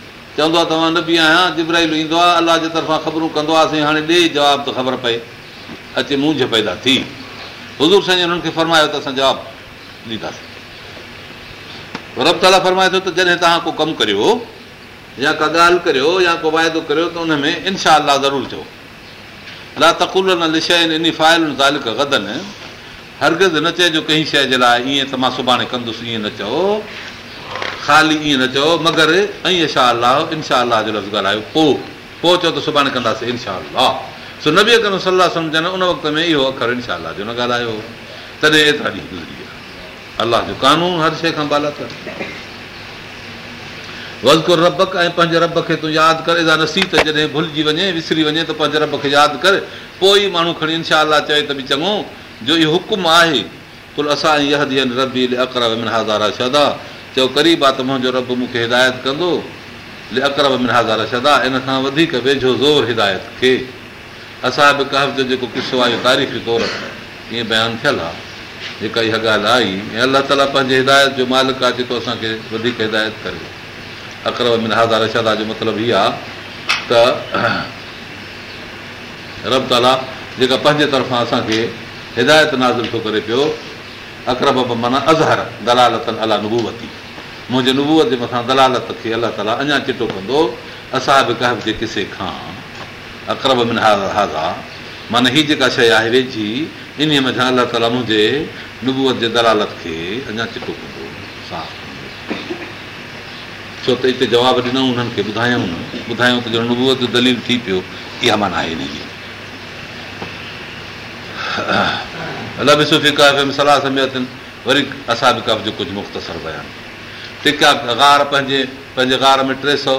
चवंदो आहे तव्हां न बि आहियां जिब्राहिल ईंदो आहे अलाह जे तरफ़ां ख़बरूं कंदो आहे साईं हाणे ॾे जवाबु त ख़बर पए अचे मुंझ पैदा थी हज़ूर साईं हुननि खे फ़रमायो त असां जवाबु ॾींदासीं रब ताला फरमाए थो त जॾहिं तव्हां को कमु करियो या का ॻाल्हि करियो या को वाइदो करियो त उन में इनशा अलाह ज़रूरु चओ अला तकुल न इन फाइल ज़ालिक गदन हरगिज़ न चइजो कंहिं शइ जे लाइ ईअं त मां सुभाणे कंदुसि ईअं न चओ ख़ाली ईअं न चओ मगर अलाह जो ॻाल्हायो पोइ चयो त सुभाणे कंदासीं इनशाह सम्झनि उन वक़्त रबक ऐं पंहिंजे रब खे तूं यादि करदा त जॾहिं भुलिजी वञे विसरी वञे त पंहिंजे रब खे यादि कर पोइ ई माण्हू खणी इनशा चए त बि चङो जो इहो हुकुम आहे कुल असांजी चओ क़रीब आहे त मुंहिंजो रब मूंखे हिदायत कंदो अकरब में हाज़ार अशदा इन खां वधीक वेझो ज़ोर हिदायत खे असां बि कहब जो जेको किसो आहे तारीख़ी तौर ईअं बयानु थियलु आहे जेका इहा ॻाल्हि आई ऐं अलाह ताला पंहिंजे हिदायत जो मालिक आहे जेको असांखे वधीक हिदायत करे अकरब मिन हाज़ार अशा जो मतिलबु इहा आहे त रब ताला जेका पंहिंजे तरफ़ां असांखे हिदायत नाज़ु थो करे पियो अकरब माना अज़हर अला नुबूवती मुंहिंजे नुबूअ जे मथां दलालत खे अलाह ताला अञा चिटो कंदो असां बि कहफ जे किसे खां अकरब में जेका शइ आहे वेझी इन मथां अलाह ताला मुंहिंजे नुबूअ जे दलालत खे अञा चिटो कंदो छो त हिते जवाबु ॾिनो हुननि खे ॿुधायूं ॿुधायूं त नुबूअ जो दलील थी पियो इहा माना आहे लभ कफ़ में सलाह सम्झनि वरी असां बि कफ़ जो कुझु मुख़्तसर बयान आहियूं गार पंहिंजे पंहिंजे गार में टे सौ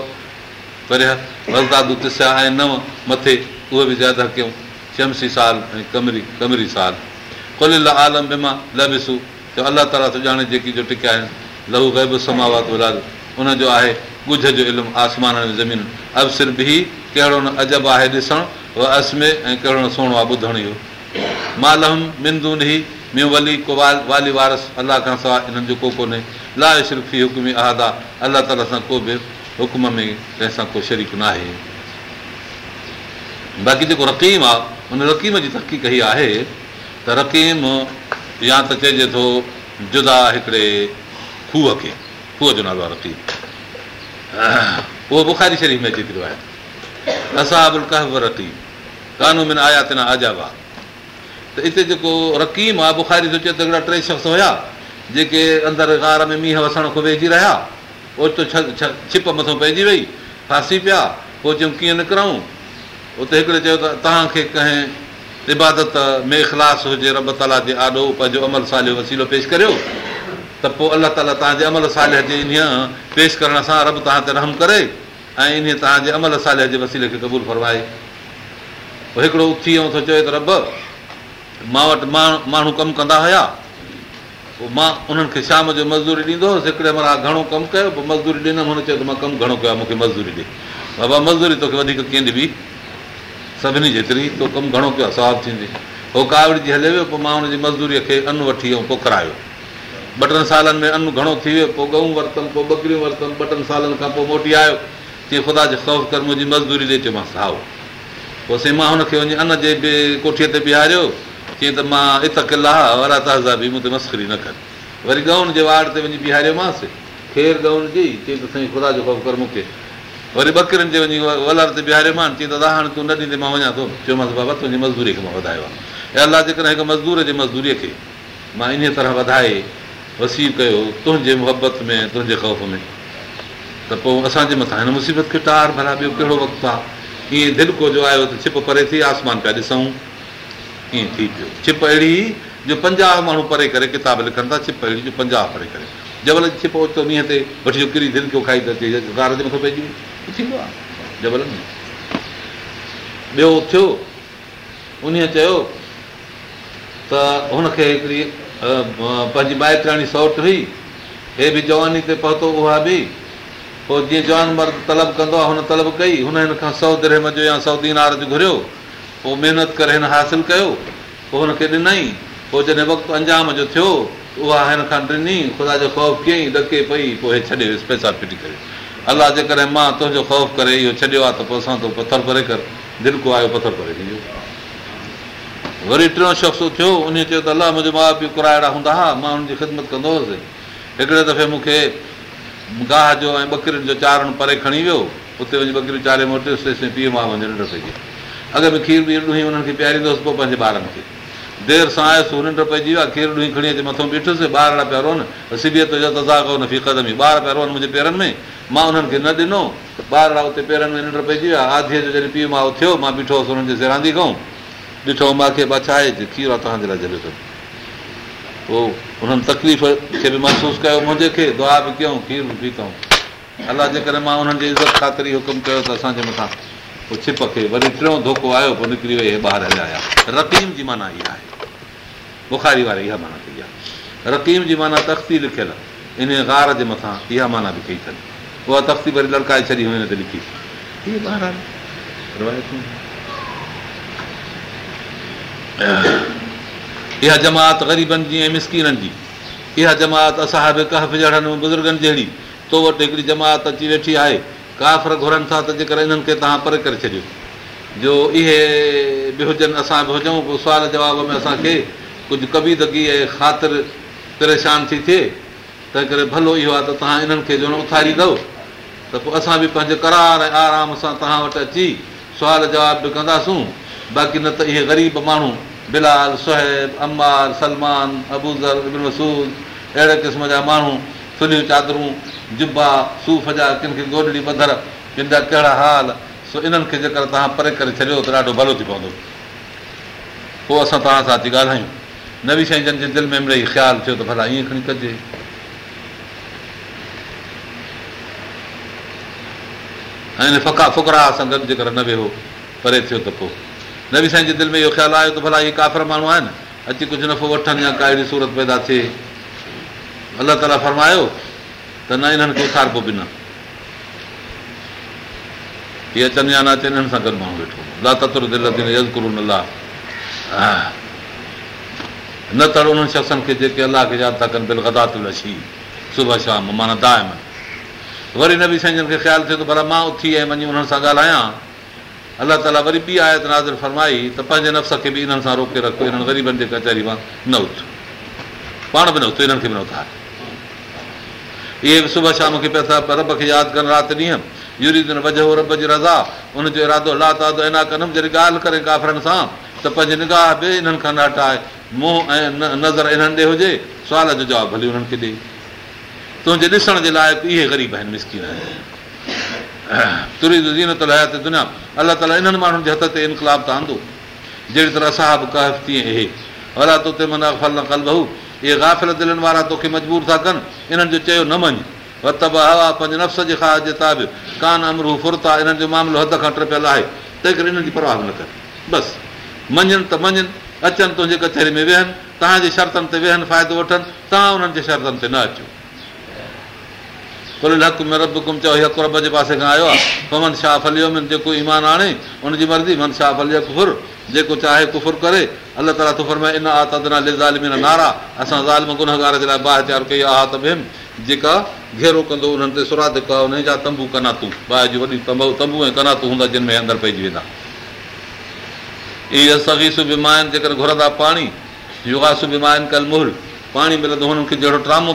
परिया वरदाद ऐं नव मथे उहे बि ज़्यादा कयूं शमसी साल ऐं कमरी कमरी साल कुल आलम बि मां लभिसूं त अलाह ताला थो ॼाणे जेकी जो टिकिया आहिनि लहू गैब गब समावाताल उनजो आहे ॻुझ जो इल्मु आसमान ऐं ज़मीन अब बि कहिड़ो न अजब आहे ॾिसणु उहो असमे ऐं कहिड़ो न सुहिणो आहे ॿुधणु इहो मालम मिंदी मियूं वली कोबाल वाली वारस अलाह खां सवाइ हिननि जो को कोन्हे लाशी हुकुमी अहादा अलाह ताला सां को बि हुकुम में कंहिंसां को शरीक न आहे बाक़ी जेको रक़ीम आहे हुन रकीम जी तहक़ीक़ कई आहे त रक़ीम या त चइजे थो जुदा हिकिड़े खूह खे खूह जो नालो आहे रक़ीम उहो बुखारी शरीफ़ में अची थी वियो आहे असाबुल कहब रक़ीम कानूमिन आया न आजाबा त हिते जेको रकीम आहे बुख़ारी जो चए त अहिड़ा टे शख़्स हुया जेके अंदरि गार में मींहं वसण खां वेझी रहिया ओचतो छिप मथां पइजी वई फासी पिया पोइ चयूं कीअं निकिरूं उते हिकिड़े चयो त तव्हांखे कंहिं इबादत में इख़लास हुजे रब ताला जे आॾो पंहिंजो अमल सालियो वसीलो पेश करियो त पोइ अलाह ताला तव्हांजे अमल साले जे इन पेश करण सां रब तव्हां ते रहम करे ऐं इन तव्हांजे अमल साले जे वसीले खे क़बूल फरमाए पोइ हिकिड़ो थी ऐं चए त रब मां वटि माण्हू माण्हू कमु कंदा हुया पोइ मां उन्हनि खे शाम जो मज़दूरी ॾींदो हुउसि हिकिड़े महिल घणो कमु कयो पोइ मज़दूरी ॾींदमि हुन चयो त मां कमु घणो कयो मूंखे मज़दूरी ॾे बाबा मज़दूरी तोखे वधीक कीअं ॾिबी सभिनी जेतिरी तो कमु घणो कयो सवादु थींदी पोइ कावड़ जी हले वियो पोइ मां हुनजी मज़दूरीअ खे अनु वठी वियो पोखरायो ॿ टिनि सालनि में अनु घणो थी वियो पोइ गऊं वरितमि पोइ ॿकरियूं वरितमि ॿ टिनि सालनि खां पोइ मोटी आयो चई ख़ुदा जे ख़ौफ़ कर मुंहिंजी मज़दूरी ॾे चयोमांसि साओ पोइ से मां हुनखे वञी अन जे बि कोठीअ ते बीहारियो चईं त मां हितां किला वला ताज़ा बि ते मस्करी न खनि वरी गऊन जे वार ते वञी बीहारियोमांसि खेर गऊन चई चई त साईं ख़ुदा जो कफ़ कर मूंखे वरी ॿकिरनि ते वञी वलर ते बीहारियोमांसि चई त हाणे तूं न ॾींदे मां वञा थो चयोमांसि बाबा तुंहिंजी मज़दूरी खे मां वधायो आहे ऐं अलाह जेकॾहिं हिकु मज़दूर जे मज़दूरीअ खे मां इन तरह वधाए वसी कयो तुंहिंजे मुहबत में तुंहिंजे ख़ौफ़ में त पोइ असांजे मथां हिन मुसीबत खे टार भला ॿियो कहिड़ो वक़्तु आहे कीअं दिलि को जो आयो त छिप परे थी आसमान पिया ॾिसूं कीअं थी पियो छिप अहिड़ी जो पंजाह माण्हू परे करे किताब लिखनि था छिप अहिड़ी जो पंजाह परे करे जबल छिप छिपो ॾींहं ते वठी किरी दिलि को खाई तारो पइजी वियो ॿियो थियो उन चयो त हुनखे हिकिड़ी पंहिंजी माइटाणी सौट हुई हे बि जवानी ते पहुतो उहा बि पोइ जीअं जवान मर्द तलब कंदो आहे हुन तलब कई हुन हिन खां सौ रहम जो या सौ दीनार जो घुरियो पोइ महिनत करे हिन हासिलु कयो पोइ हुनखे ॾिनई पोइ जॾहिं वक़्तु अंजाम जो थियो उहा हिन खां ॾिनी ख़ुदा जो ख़ौफ़ कयईं धके पई पोइ हे छॾे पैसा फिटी करे अलाह जेकॾहिं मां तुंहिंजो ख़ौफ़ करे इहो छॾियो आहे त पोइ असां तूं पथर भरे कर दिलो आयो पथर भरे ॾिजो वरी टियों शख़्स थियो उन चयो त अलाह मुंहिंजो माउ पीउ कुराए अहिड़ा हूंदा हुआ मां हुनजी ख़िदमत कंदो हुउसि हिकिड़े दफ़े मूंखे गाह जो ऐं ॿकरियुनि जो चारो परे खणी वियो उते वञी ॿकिरियूं चारे मोटियुसि स्टेशन पीउ मां वञी पइजी अॻे में खीर बि ॾुई हुननि खे पीआरींदुसि पोइ पंहिंजे ॿारनि खे देरि सां आयुसि हू निंड पइजी वियो आहे खीरु ॾुई खणी अचे मथां बीठुसि ॿार पिया रहो सिबियत जो तज़ाक हुन फी कदम ई ॿार पिया रहनि मुंहिंजे पेरनि में मां उन्हनि खे न ॾिनो त ॿार उते पेरनि में निंड पइजी वियो आहे आदि जो जॾहिं पीउ माउ थियो मां बीठो हुउसि हुननि जे सिरांदी कयूं ॾिठो मूंखे छा आहे खीरु आहे तव्हांजे लाइ जबो पोइ हुननि तकलीफ़ खे बि महसूसु कयो मुंहिंजे खे दुआ बि कयूं खीर बि कयूं अलाह जे करे मां हुननि जी इज़त ख़ातिरी हुकुम कयो त असांजे मथां पोइ छिप खे वरी टियों धोको आयो पोइ निकिरी वई ॿाहिरि हलिया आया रतीम जी माना इहा आहे बुखारी वारी इहा माना कई आहे रतीम जी माना तख़्ती लिखियल इन गार जे मथां इहा माना बि कई अथनि उहा तख़्ती वरी लड़काए छॾी हुन ते लिखी इहा जमात ग़रीबनि जी ऐं मिसकीननि जी इहा जमात असां बि कहफ़ जहिड़नि बुज़ुर्गनि जहिड़ी तो वटि हिकिड़ी जमात अची वेठी आहे काफ़र घुरनि था त जेकर इन्हनि खे तव्हां परे करे छॾियो जो इहे बि हुजनि असां बि हुजूं पोइ सुवाल जवाब में असांखे कुझु कबी दगी ऐं ख़ातिर परेशान थी थिए तंहिं करे भलो इहो आहे त तव्हां इन्हनि खे जो न उथारींदव त पोइ असां बि पंहिंजे करार ऐं आराम सां तव्हां वटि अची सुवाल जवाब बि कंदासूं बाक़ी न त इहे ग़रीब माण्हू बिलाल सहब अम्मार सलमान अबूज़र इबिल मसूद अहिड़े क़िस्म जा माण्हू सुनी चादरूं जिबा सूफ़ जा किन खे गोॾड़ी ॿधर किन जा कहिड़ा हाल सो इन्हनि खे जेकर तव्हां परे करे छॾियो त ॾाढो भलो थी पवंदो पोइ असां तव्हां सां अची ॻाल्हायूं नवी साईं जंहिंजे दिलि में मिड़ई ख़्यालु थियो त भला ईअं खणी कजे ऐं फ़का फ़ुकरा सां गॾु जेकर न वेहो परे थियो त पोइ नवी साईं जे दिलि में इहो ख़्यालु आयो त भला इहे काफ़िर माण्हू आहिनि अची कुझु नफ़ो वठनि या का अहिड़ी सूरत पैदा थिए अलाह ताला फरमायो त न हिननि खे उथारिबो न हीअ अचनि या न अचनि हिननि सां गॾु माण्हू वेठो न त उन्हनि शख़्सनि खे जेके अलाह खे यादि था कनि बिल गदात लशी सुबुह शाम माना दाइम वरी न बि साईं जन खे ख़्यालु थियो त भला मां उथी ऐं वञी उन्हनि सां ॻाल्हायां अलाह ताला वरी ॿी आयत नाज़ फरमाई त पंहिंजे नफ़्स खे बि इन्हनि सां रोके रखो रखनि ग़रीबनि जे कचहरी मां न उथ पाण बि न उथो हिननि खे बि न उथार इहे बि सुबुह मूंखे पिया था रब खे यादि कनि राति ॾींहुं यूरी दिन वजह रब जी रज़ा उनजो इरादो ला तादो कंदुमि जॾहिं ॻाल्हि करे काफ़रनि सां त पंहिंजी निगाह बि इन्हनि खां न ऐं नज़र इन्हनि ॾे हुजे सुवाल जो जवाबु भली उन्हनि खे ॾे तुंहिंजे ॾिसण जे लाइ इहे ग़रीब आहिनि आहिनि तुरी मिसकीन दुनिया अलाह ताला इन्हनि माण्हुनि जे हथ ते इनकलाब त आंदो जहिड़ी तरह साहब कहफ़ तीअं इहे अलाह तोते मना फल न कल बहू इहे गाफ़िल दिलनि वारा तोखे मजबूर था कनि इन्हनि जो चयो न मञ बत हवा पंहिंजे नफ़्स जे खाउ जे ता बि कान अमरू आहे इन्हनि जो मामिलो हद खां टपियल आहे तंहिं करे इन्हनि जी परवाह न कनि बसि मञनि त मञनि अचनि तुंहिंजे कचहरी में वेहनि तव्हांजे शर्तनि ते वेहनि फ़ाइदो वठनि तव्हां उन्हनि जे शर्तनि ते न अचो खुलियल हक़ रब जे पासे खां आयो आहे पवंद शाह फलियो जेको ईमान आणे हुनजी मर्ज़ी मन शाह फलियो कुफुर जेको चाहे कुफुर करे अला ताला तुफुर में इन आतना नारा असां ज़ालि गुनहगार जे लाइ तयारु कई आहे त भेम जेका घेरो कंदो उन्हनि ते सुराद कयो जा तंबू कनातू बाहि जी वॾी तंबू ऐं कनातू हूंदा जिन में अंदरि पइजी वेंदा इहे घुरंदा पाणी पाणी मिलंदो हुननि खे जहिड़ो ट्रामो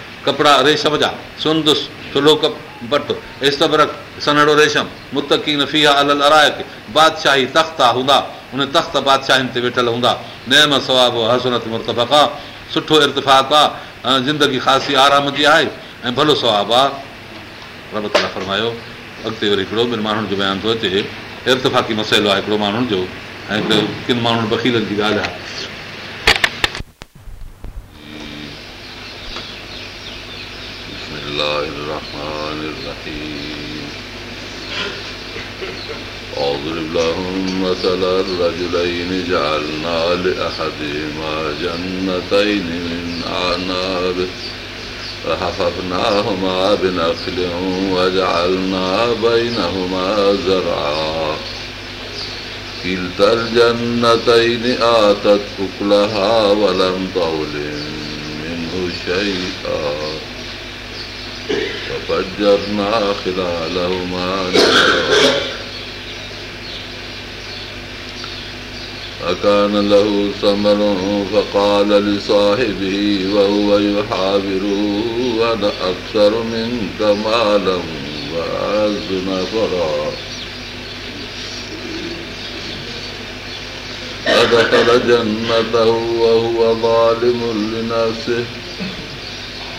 कपिड़ा रेशम जा सुंदुस थुल्हो कप बट एस्तबरक सनड़ो रेशम मुतकी मुतकीन फीहा अलाएक बादशाही तख़्ता हूंदा उन तख़्त बादशाहीनि ते वेठल हूंदा नेम सवाब हसनत मुर्तफ़ आहे सुठो इर्तफ़ाक़ आहे ऐं ज़िंदगी ख़ासी आराम जी आहे ऐं भलो सवाब आहे रब ताला फरमायो अॻिते वरी हिकिड़ो ॿिनि माण्हुनि जो बयानु थो अचे इर्तफ़ाक़ी मसइलो आहे हिकिड़ो माण्हुनि जो ऐं हिकिड़े किन माण्हुनि वकीलनि जी ॻाल्हि आहे الله الرحمن الرحيم أضرب لهم مثل الرجلين جعلنا لأحدهما جنتين من أعناب فحففناهما بنخل وجعلنا بينهما زرعا كلتا الجنتين آتت أكلها ولم تظلم منه شيئا وفجرنا خلالهما نهرا فكان له ثمر فقال لصاحبه وهو يحاوره أنا أكثر منك مالا وأعز نفرا فدخل جنته وهو ظالم لنفسه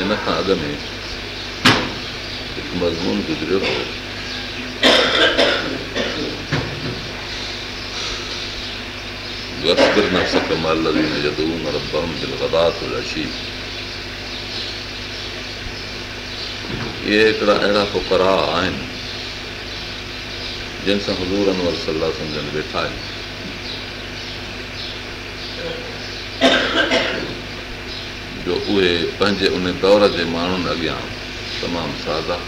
हिन खां अॻु में हिकु मज़मून गुज़रियो हो अहिड़ा फुकरा आहिनि जिन सां हज़ूरनि वरी सलाह सम्झनि वेठा आहिनि जो उहे पंहिंजे उन दौर जे माण्हुनि अॻियां तमामु सादा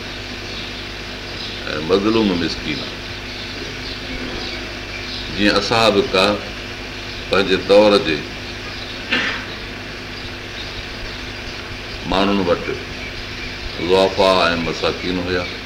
ऐं मज़लूम मिसकिन आहे जीअं असां बि का पंहिंजे दौर जे माण्हुनि वटि वाफ़ा ऐं मसाकिन हुया